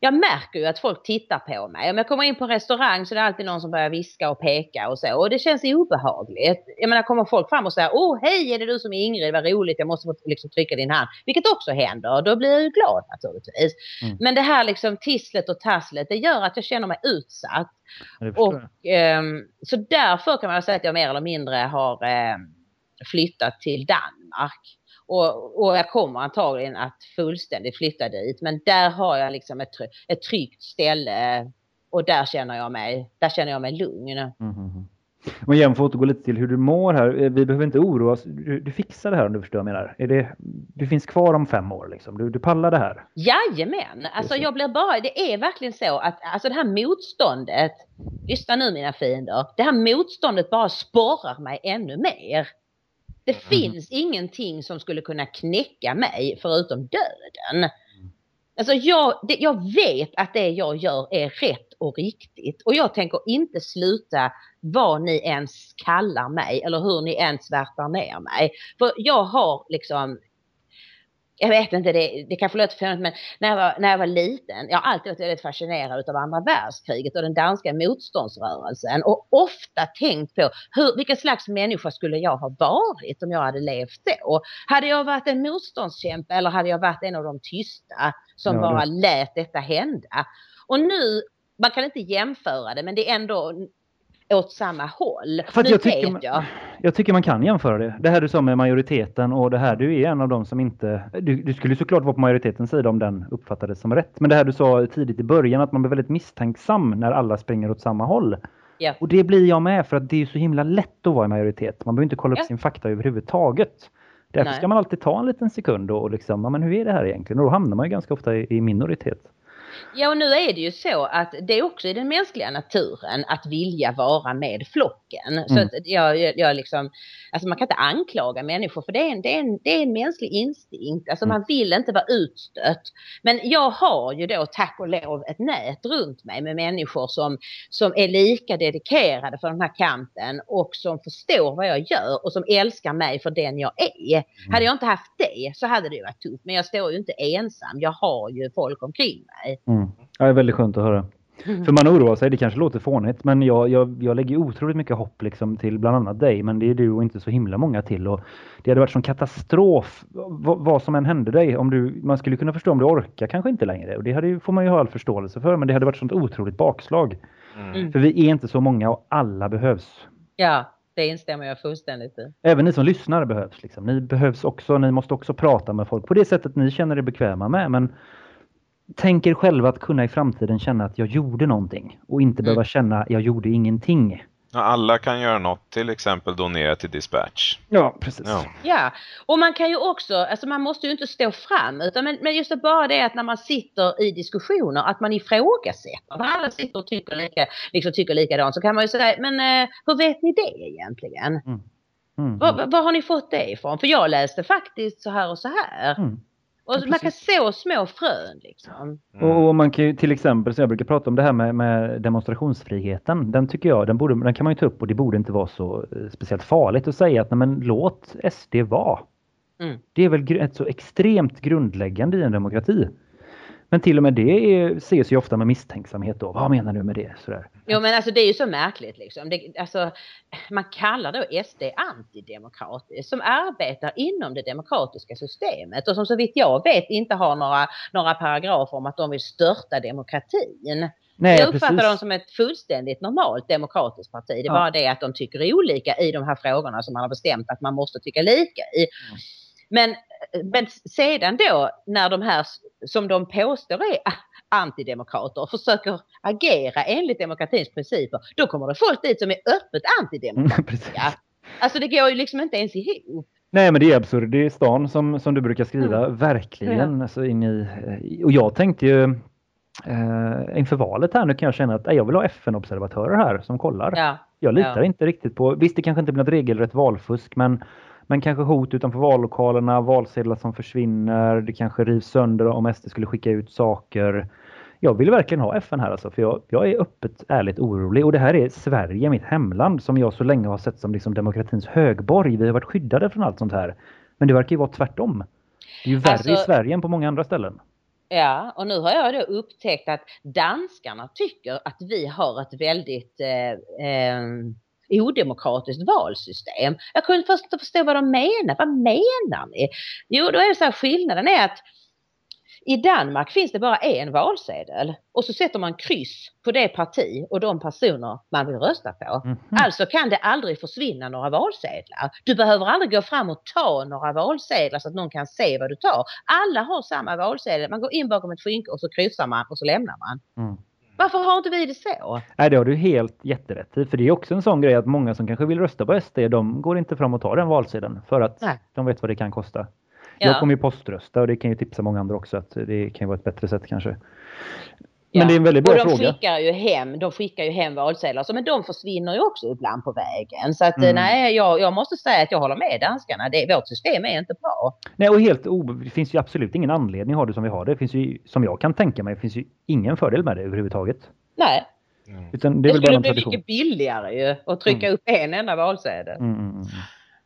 jag märker ju att folk tittar på mig. Om jag kommer in på en restaurang så är det alltid någon som börjar viska och peka och så. Och det känns obehagligt. Jag menar kommer folk fram och säger Åh hej är det du som är Ingrid, vad roligt jag måste få liksom, trycka din hand. Vilket också händer. Då blir jag ju glad naturligtvis. Mm. Men det här liksom tisslet och tasslet det gör att jag känner mig utsatt. Och, eh, så därför kan man säga att jag mer eller mindre har eh, flyttat till Danmark. Och, och jag kommer antagligen att fullständigt flytta dit. Men där har jag liksom ett, ett tryggt ställe och där känner jag mig, där känner jag mig lugn. Mm, mm, Men igen, för att återgå lite till hur du mår här. Eh, vi behöver inte oroa oss. Du, du fixar det här om du förstår vad jag menar. Är det, du finns kvar om fem år liksom. Du, du pallar det här. Jajamän. Alltså jag blir bara, det är verkligen så att alltså det här motståndet, lyssna nu mina fiender, det här motståndet bara sporrar mig ännu mer. Det mm. finns ingenting som skulle kunna knäcka mig förutom döden. Mm. Alltså jag, det, jag vet att det jag gör är rätt och riktigt och jag tänker inte sluta vad ni ens kallar mig eller hur ni ens värtar ner mig. För jag har liksom jag vet inte, det, det kanske låter fånigt men när jag, var, när jag var liten, jag har alltid varit väldigt fascinerad av andra världskriget och den danska motståndsrörelsen och ofta tänkt på hur, vilken slags människa skulle jag ha varit om jag hade levt då? Hade jag varit en motståndskämpe eller hade jag varit en av de tysta som ja, bara lät detta hända? Och nu, man kan inte jämföra det men det är ändå åt samma håll. För nu jag, tycker, man, jag. jag tycker man kan jämföra det. Det här du sa med majoriteten och det här du är en av dem som inte... Du, du skulle såklart vara på majoritetens sida om den uppfattades som rätt. Men det här du sa tidigt i början att man blir väldigt misstänksam när alla springer åt samma håll. Ja. Och det blir jag med för att det är så himla lätt att vara i majoritet. Man behöver inte kolla upp ja. sin fakta överhuvudtaget. Därför Nej. ska man alltid ta en liten sekund och liksom, ja men hur är det här egentligen? Och då hamnar man ju ganska ofta i, i minoritet. Ja, och nu är det ju så att det är också i den mänskliga naturen att vilja vara med flocken. Mm. Så att jag, jag liksom, alltså man kan inte anklaga människor för det är en, det är en, det är en mänsklig instinkt. Alltså mm. man vill inte vara utstött. Men jag har ju då tack och lov ett nät runt mig med människor som, som är lika dedikerade för den här kampen och som förstår vad jag gör och som älskar mig för den jag är. Mm. Hade jag inte haft det så hade det varit tufft. Men jag står ju inte ensam. Jag har ju folk omkring mig. Mm. Ja, det är väldigt skönt att höra. Mm. För man oroar sig, det kanske låter fånigt, men jag, jag, jag lägger otroligt mycket hopp liksom till bland annat dig, men det är du och inte så himla många till. Och det hade varit som katastrof vad, vad som än hände dig. Om du, man skulle kunna förstå om du orkar kanske inte längre. Och det hade, får man ju ha all förståelse för, men det hade varit sånt otroligt bakslag. Mm. För vi är inte så många och alla behövs. Ja, det instämmer jag fullständigt i. Även ni som lyssnar behövs. Liksom. Ni behövs också, ni måste också prata med folk på det sättet ni känner er bekväma med. Men tänker själva att kunna i framtiden känna att jag gjorde någonting och inte mm. behöva känna att jag gjorde ingenting. Ja, alla kan göra något, till exempel donera till Dispatch. Ja, precis. Ja. Ja, och man kan ju också, alltså man måste ju inte stå fram utan men, men just det bara det att när man sitter i diskussioner att man ifrågasätter. När alla sitter och tycker, lika, liksom tycker likadant så kan man ju säga, men eh, hur vet ni det egentligen? Mm. Var, var har ni fått det ifrån? För jag läste faktiskt så här och så här. Mm. Och Ja, man kan så små frön liksom. Mm. Och, och man kan ju till exempel, så jag brukar prata om det här med, med demonstrationsfriheten. Den tycker jag, den, borde, den kan man ju ta upp och det borde inte vara så eh, speciellt farligt att säga att nej, men låt SD vara. Mm. Det är väl ett så extremt grundläggande i en demokrati. Men till och med det är, ses ju ofta med misstänksamhet då. Vad menar du med det? Sådär. Jo men alltså det är ju så märkligt liksom. Det, alltså, man kallar då SD antidemokratiskt som arbetar inom det demokratiska systemet och som så vitt jag vet inte har några, några paragrafer om att de vill störta demokratin. Nej, jag uppfattar precis. dem som ett fullständigt normalt demokratiskt parti. Det är Ja. bara det att de tycker olika i de här frågorna som man har bestämt att man måste tycka lika i. Mm. Men, men sedan då när de här som de påstår är antidemokrater försöker agera enligt demokratins principer, då kommer det folk dit som är öppet antidemokratiska. [laughs] Alltså det går ju liksom inte ens ihop. Nej men det är absurdistan som, som du brukar skriva, verkligen. Alltså in i, eh, och jag tänkte ju eh, inför valet här nu kan jag känna att jag vill ha FN-observatörer här som kollar. Ja. Jag litar Ja. inte riktigt på, visst det kanske inte blir något regelrätt valfusk men, men kanske hot utanför vallokalerna, valsedlar som försvinner, det kanske rivs sönder om SD skulle skicka ut saker. Jag vill verkligen ha FN här alltså, för jag, jag är öppet ärligt orolig och det här är Sverige, mitt hemland, som jag så länge har sett som liksom demokratins högborg. Vi har varit skyddade från allt sånt här. Men det verkar ju vara tvärtom. Det är ju värre i Alltså- Sverige än på många andra ställen. Ja, och nu har jag då upptäckt att danskarna tycker att vi har ett väldigt eh, eh, odemokratiskt valsystem. Jag kunde först inte förstå vad de menar. Vad menar ni? Jo, då är det så här skillnaden är att i Danmark finns det bara en valsedel och så sätter man kryss på det parti och de personer man vill rösta på. Mhm. Alltså kan det aldrig försvinna några valsedlar. Du behöver aldrig gå fram och ta några valsedlar så att någon kan se vad du tar. Alla har samma valsedel. Man går in bakom ett skynke och så kryssar man och så lämnar man. Mm. Varför har inte vi det så? Nej, det har du helt jätterätt i. För det är också en sån grej att många som kanske vill rösta på SD, de går inte fram och tar den valsedeln för att Nej. de vet vad det kan kosta. Ja. Jag kommer ju poströsta och det kan ju tipsa många andra också att det kan ju vara ett bättre sätt kanske. Men det är en väldigt bra och de fråga. skickar ju hem, de skickar ju hem valsedlar, så, men de försvinner ju också ibland på vägen. Så att Mm. nej, jag, jag måste säga att jag håller med danskarna. Det, vårt system är inte bra. Nej, och helt o... Det finns ju absolut ingen anledning att ha det som vi har det. Det finns ju, som jag kan tänka mig, det finns ju ingen fördel med det överhuvudtaget. Nej, Mm. Det det, skulle bli mycket billigare ju att trycka upp en enda valsedel. Mm, mm, mm.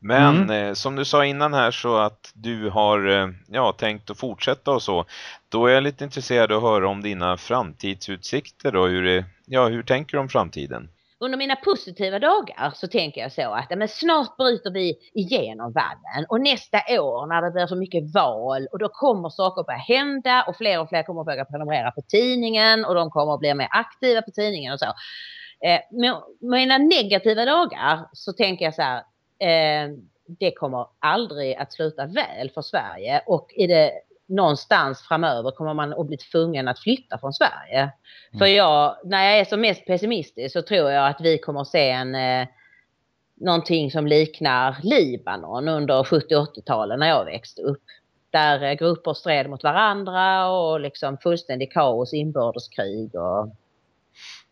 Men Mm. eh, som du sa innan här så att du har eh, ja, tänkt att fortsätta och så. Då är jag lite intresserad att höra om dina framtidsutsikter och hur, det, ja, hur tänker du om framtiden? under mina positiva dagar så tänker jag så att men snart bryter vi igenom vallen och nästa år när det blir så mycket val och då kommer saker börja hända och fler och fler kommer att börja prenumerera på tidningen och de kommer att bli mer aktiva på tidningen och så. Eh, mina negativa dagar så tänker jag så här, det kommer aldrig att sluta väl för Sverige och i det någonstans framöver kommer man att bli tvungen att flytta från Sverige. För jag, när jag är som mest pessimistisk så tror jag att vi kommer att se en eh, någonting som liknar Libanon under 70-80-talen när jag växte upp. Där eh, grupper stred mot varandra och liksom fullständig kaos, inbördeskrig och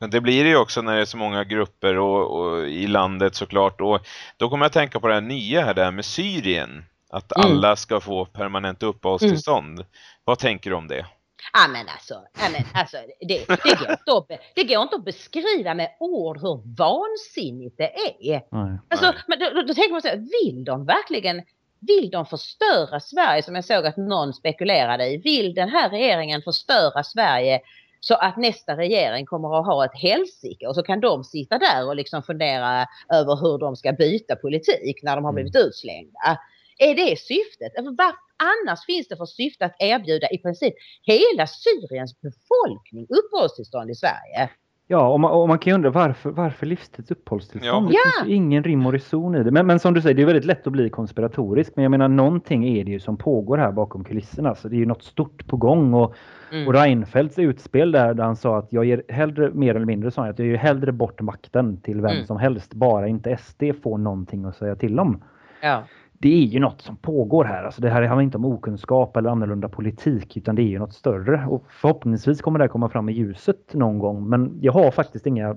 Men det blir det ju också när det är så många grupper och, och i landet såklart. Och då kommer jag att tänka på det här nya här där med Syrien. Att Mm. alla ska få permanent uppehållstillstånd. Vad tänker du om det? Ja men alltså, ja, men alltså det, det, går inte att, det går inte att beskriva med ord hur vansinnigt det är. Nej. Alltså, Nej. men då, då, då tänker man så här, vill de verkligen vill de förstöra Sverige som jag såg att någon spekulerade i? Vill den här regeringen förstöra Sverige så att nästa regering kommer att ha ett helsike och så kan de sitta där och liksom fundera över hur de ska byta politik när de har Mm. blivit utslängda. Är det syftet? Alltså, Vad annars finns det för syfte att erbjuda i princip hela Syriens befolkning uppehållstillstånd i Sverige? Ja, och man, och man kan ju undra varför, varför livstids uppehållstillstånd? Ja. Det Ja. finns ju ingen rim och reson i det. Men, men som du säger, det är väldigt lätt att bli konspiratorisk. Men jag menar, någonting är det ju som pågår här bakom kulisserna. Så det är ju något stort på gång. Och, Mm. och Reinfeldts utspel där, där han sa att jag ger hellre, mer eller mindre sa han, att jag ger hellre bort makten till vem Mm. som helst. Bara inte SD får någonting att säga till om. Ja. Det är ju något som pågår här. Alltså det här handlar inte om okunskap eller annorlunda politik utan det är ju något större. Och förhoppningsvis kommer det här komma fram i ljuset någon gång. Men jag har faktiskt inga...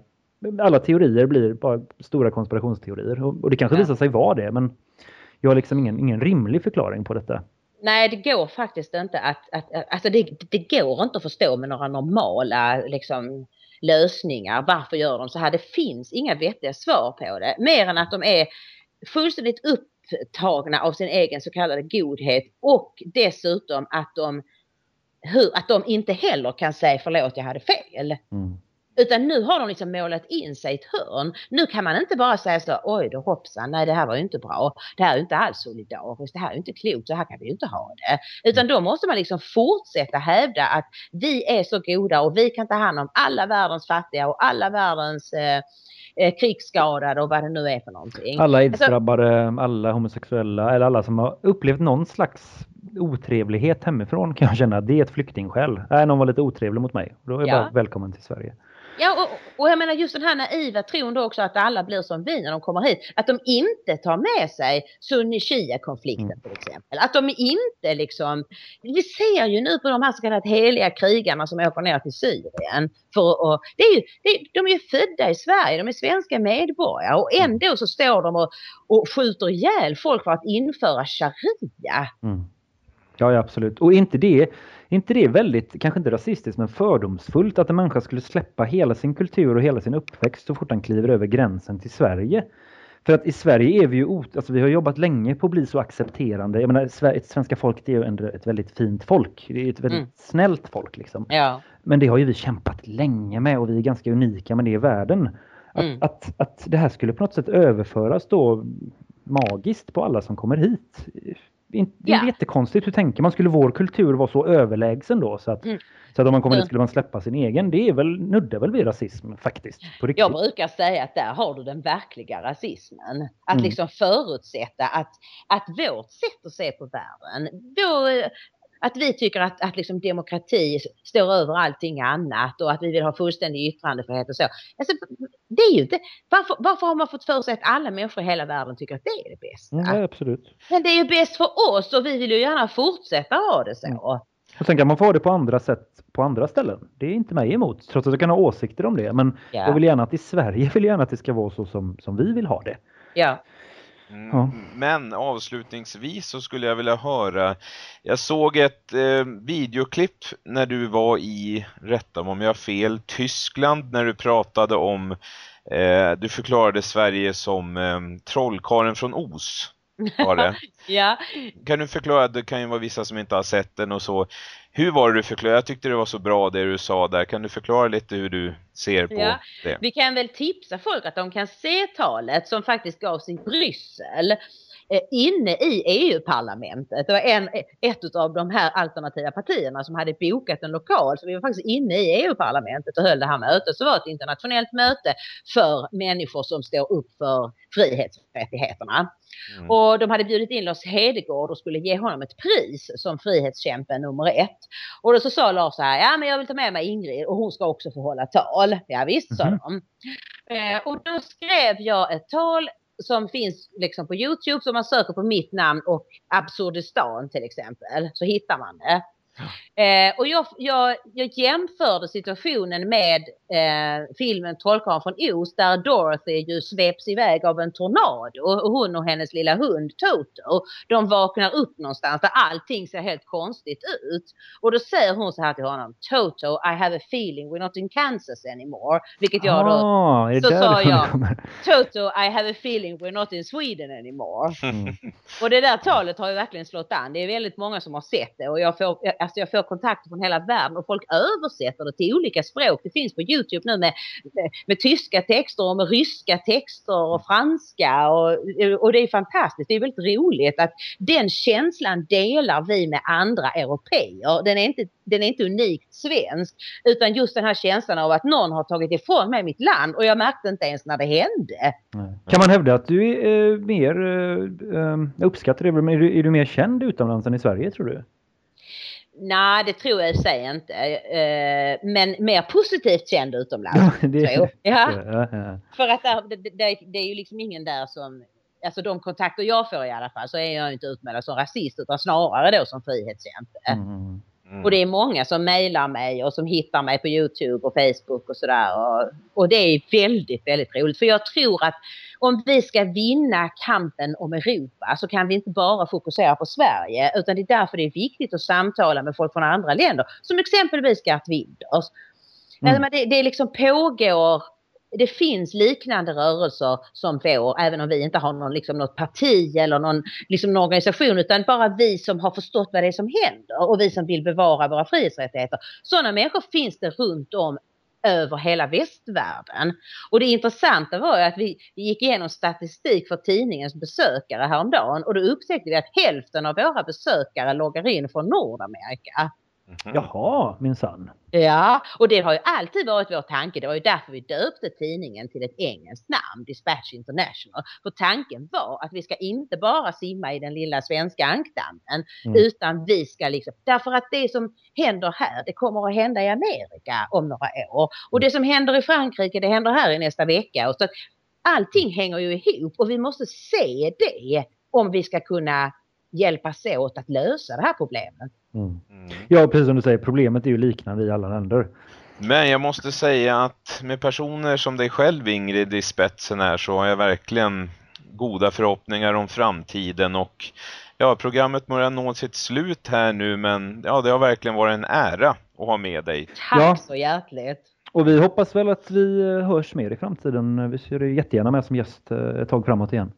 Alla teorier blir bara stora konspirationsteorier. Och, och det kanske Ja. visar sig vara det men jag har liksom ingen, ingen rimlig förklaring på detta. Nej, det går faktiskt inte att, att, alltså det, det går inte att förstå med några normala liksom, lösningar. Varför gör de så här? Det finns inga vettiga svar på det. Mer än att de är fullständigt upptagna av sin egen så kallade godhet och dessutom att de, hur, att de inte heller kan säga förlåt jag hade fel. Mm. Utan nu har de liksom målat in sig i ett hörn. Nu kan man inte bara säga så oj då hoppsan, nej det här var ju inte bra. Det här är ju inte alls solidariskt, det här är ju inte klokt, så här kan vi ju inte ha det. Utan då måste man liksom fortsätta hävda att vi är så goda och vi kan ta hand om alla världens fattiga och alla världens eh, eh, krigsskadade och vad det nu är för någonting. Alla aidsdrabbade, alla homosexuella eller alla som har upplevt någon slags otrevlighet hemifrån kan jag känna. Det är ett flyktingskäl. Äh, någon var lite otrevlig mot mig. Då är jag Ja. välkommen till Sverige. Ja, och, och jag menar just den här naiva tron då också att alla blir som vi när de kommer hit. Att de inte tar med sig Sunni-Shia-konflikten Mm. till exempel. Att de inte liksom... Vi ser ju nu på de här så kallade heliga krigarna som åker ner till Syrien. För att, det är ju, det de är ju födda i Sverige, de är svenska medborgare och ändå så står de och, och skjuter ihjäl folk för att införa sharia. Mm. Ja, ja, absolut. Och inte det, inte det väldigt, kanske inte rasistiskt, men fördomsfullt att en människa skulle släppa hela sin kultur och hela sin uppväxt så fort han kliver över gränsen till Sverige. För att i Sverige är vi ju, alltså vi har jobbat länge på att bli så accepterande. Jag menar, svenska folket är ju ändå ett väldigt fint folk. Det är ett väldigt Mm. snällt folk liksom. Ja. Men det har ju vi kämpat länge med och vi är ganska unika med det i världen. Att, Mm. att, att det här skulle på något sätt överföras då magiskt på alla som kommer hit. Det är Ja. jättekonstigt. Hur tänker man? Skulle vår kultur vara så överlägsen då? Så att, Mm. så att om man kommer Mm. hit skulle man släppa sin egen. Det är väl, nuddar väl vid rasism faktiskt. På riktigt. Jag brukar säga att där har du den verkliga rasismen. Att Mm. liksom förutsätta att, att vårt sätt att se på världen, då, att vi tycker att, att liksom demokrati står över allting annat och att vi vill ha fullständig yttrandefrihet och så. Alltså, det är ju inte, varför, varför har man fått för sig att alla människor i hela världen tycker att det är det bästa? Mm, ja, absolut. Men det är ju bäst för oss och vi vill ju gärna fortsätta ha det så. Mm. Och sen kan man få det på andra sätt på andra ställen. Det är inte mig emot, trots att jag kan ha åsikter om det. Men Ja. jag vill gärna att i Sverige vill gärna att det ska vara så som, som vi vill ha det. ja. Mm, Ja. Men avslutningsvis så skulle jag vilja höra, jag såg ett eh, videoklipp när du var i, rätta mig om jag har fel, Tyskland när du pratade om, eh, du förklarade Sverige som eh, trollkaren från Os. Var det. [laughs] ja. Kan du förklara, det kan ju vara vissa som inte har sett den och så. Hur var det du förklarade? Jag tyckte det var så bra det du sa där. Kan du förklara lite hur du ser på Ja. det? Vi kan väl tipsa folk att de kan se talet som faktiskt gavs i Bryssel inne i EU-parlamentet. Det var en, ett av de här alternativa partierna som hade bokat en lokal. Så vi var faktiskt inne i EU-parlamentet och höll det här mötet. Så var det ett internationellt möte för människor som står upp för frihetsrättigheterna. Mm. Och de hade bjudit in Lars Hedegård och skulle ge honom ett pris som frihetskämpe nummer ett. Och då så sa Lars så här, ja men jag vill ta med mig Ingrid och hon ska också få hålla tal. Ja visst sa Mhm. de. Eh, och då skrev jag ett tal som finns liksom på Youtube så man söker på mitt namn och Absurdistan till exempel så hittar man det. Eh, och jag, jag, jag jämförde situationen med eh, filmen Trollkarlen från Oz där Dorothy ju sveps iväg av en tornado och hon och hennes lilla hund Toto de vaknar upp någonstans där allting ser helt konstigt ut. Och då säger hon så här till honom Toto I have a feeling we're not in Kansas anymore. Vilket jag då det så sa jag. Toto I have a feeling we're not in Sweden anymore. Mm. Och det där talet har ju verkligen slått an. Det är väldigt många som har sett det och jag får, alltså jag får kontakter från hela världen och folk översätter det till olika språk. Det finns på Youtube nu med, med, med tyska texter och med ryska texter och franska och, och det är fantastiskt. Det är väldigt roligt att den känslan delar vi med andra europeer. Den är inte, den är inte unikt svensk utan just den här känslan av att någon har tagit ifrån mig mitt land och jag märkte inte ens när det hände. Kan man hävda att du är eh, mer, eh, jag uppskattar det, men är du, är du mer känd utomlands än i Sverige tror du? Nej, det tror jag i sig inte. Eh, men mer positivt känd utomlands. Ja, [laughs] det, tror jag. [laughs] Ja. Ja, ja. För att det, det, det är ju liksom ingen där som, alltså de kontakter jag får i alla fall så är jag inte utmålad som rasist utan snarare då som frihetskämpe. Mm. Mm. Och det är många som mejlar mig och som hittar mig på Youtube och Facebook och sådär. Och, och det är väldigt, väldigt roligt. För jag tror att om vi ska vinna kampen om Europa så kan vi inte bara fokusera på Sverige. Utan det är därför det är viktigt att samtala med folk från andra länder. Som exempelvis Gert Wilders. Mm. Mm. Det, det liksom pågår det finns liknande rörelser som vår, även om vi inte har någon, liksom, något parti eller någon, liksom, någon organisation, utan bara vi som har förstått vad det är som händer och vi som vill bevara våra frihetsrättigheter. Sådana människor finns det runt om över hela västvärlden. Och det intressanta var ju att vi, vi gick igenom statistik för tidningens besökare häromdagen och då upptäckte vi att hälften av våra besökare loggar in från Nordamerika. Mhm. Jaha, minsann. Ja, och det har ju alltid varit vår tanke. Det var ju därför vi döpte tidningen till ett engelskt namn, Dispatch International. För tanken var att vi ska inte bara simma i den lilla svenska ankdammen, Mm. utan vi ska liksom, därför att det som händer här, det kommer att hända i Amerika om några år. Och det som händer i Frankrike, det händer här i nästa vecka. Och så att allting hänger ju ihop och vi måste se det om vi ska kunna hjälpas åt att lösa det här problemet. Mm. Mm. Ja, precis som du säger, problemet är ju liknande i alla länder. Men jag måste säga att med personer som dig själv Ingrid i spetsen här så har jag verkligen goda förhoppningar om framtiden och ja, programmet börjar nå sitt slut här nu men ja, det har verkligen varit en ära att ha med dig. Tack Ja. så hjärtligt. Och vi hoppas väl att vi eh, hörs mer i framtiden. Vi ser dig jättegärna med som gäst eh, ett tag framåt igen.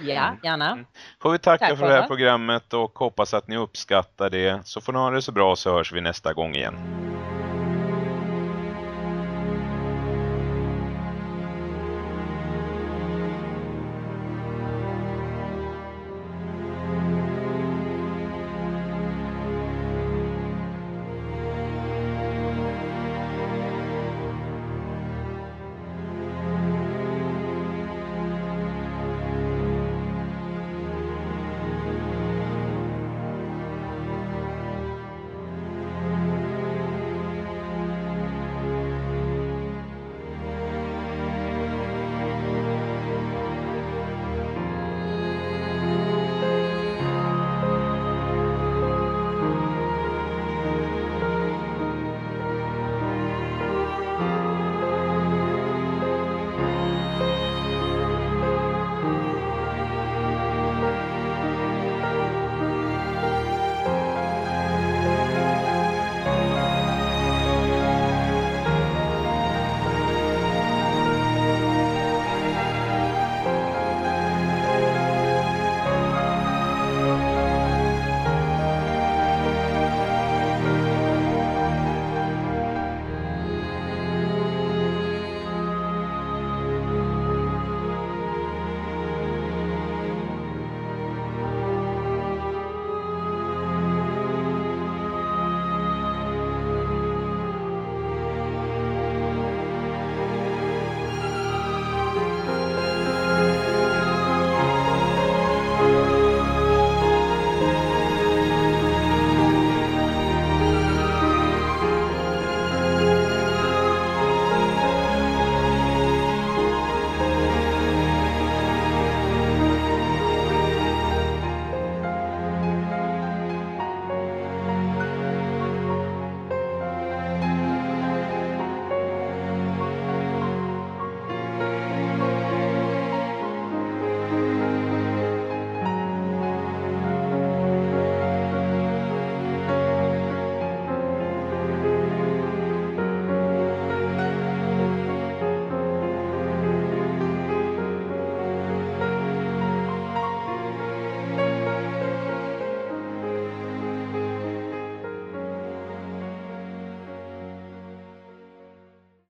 Ja, gärna. Får vi tacka Tack för det här programmet och hoppas att ni uppskattar det. Så får ni ha det så bra så hörs vi nästa gång igen.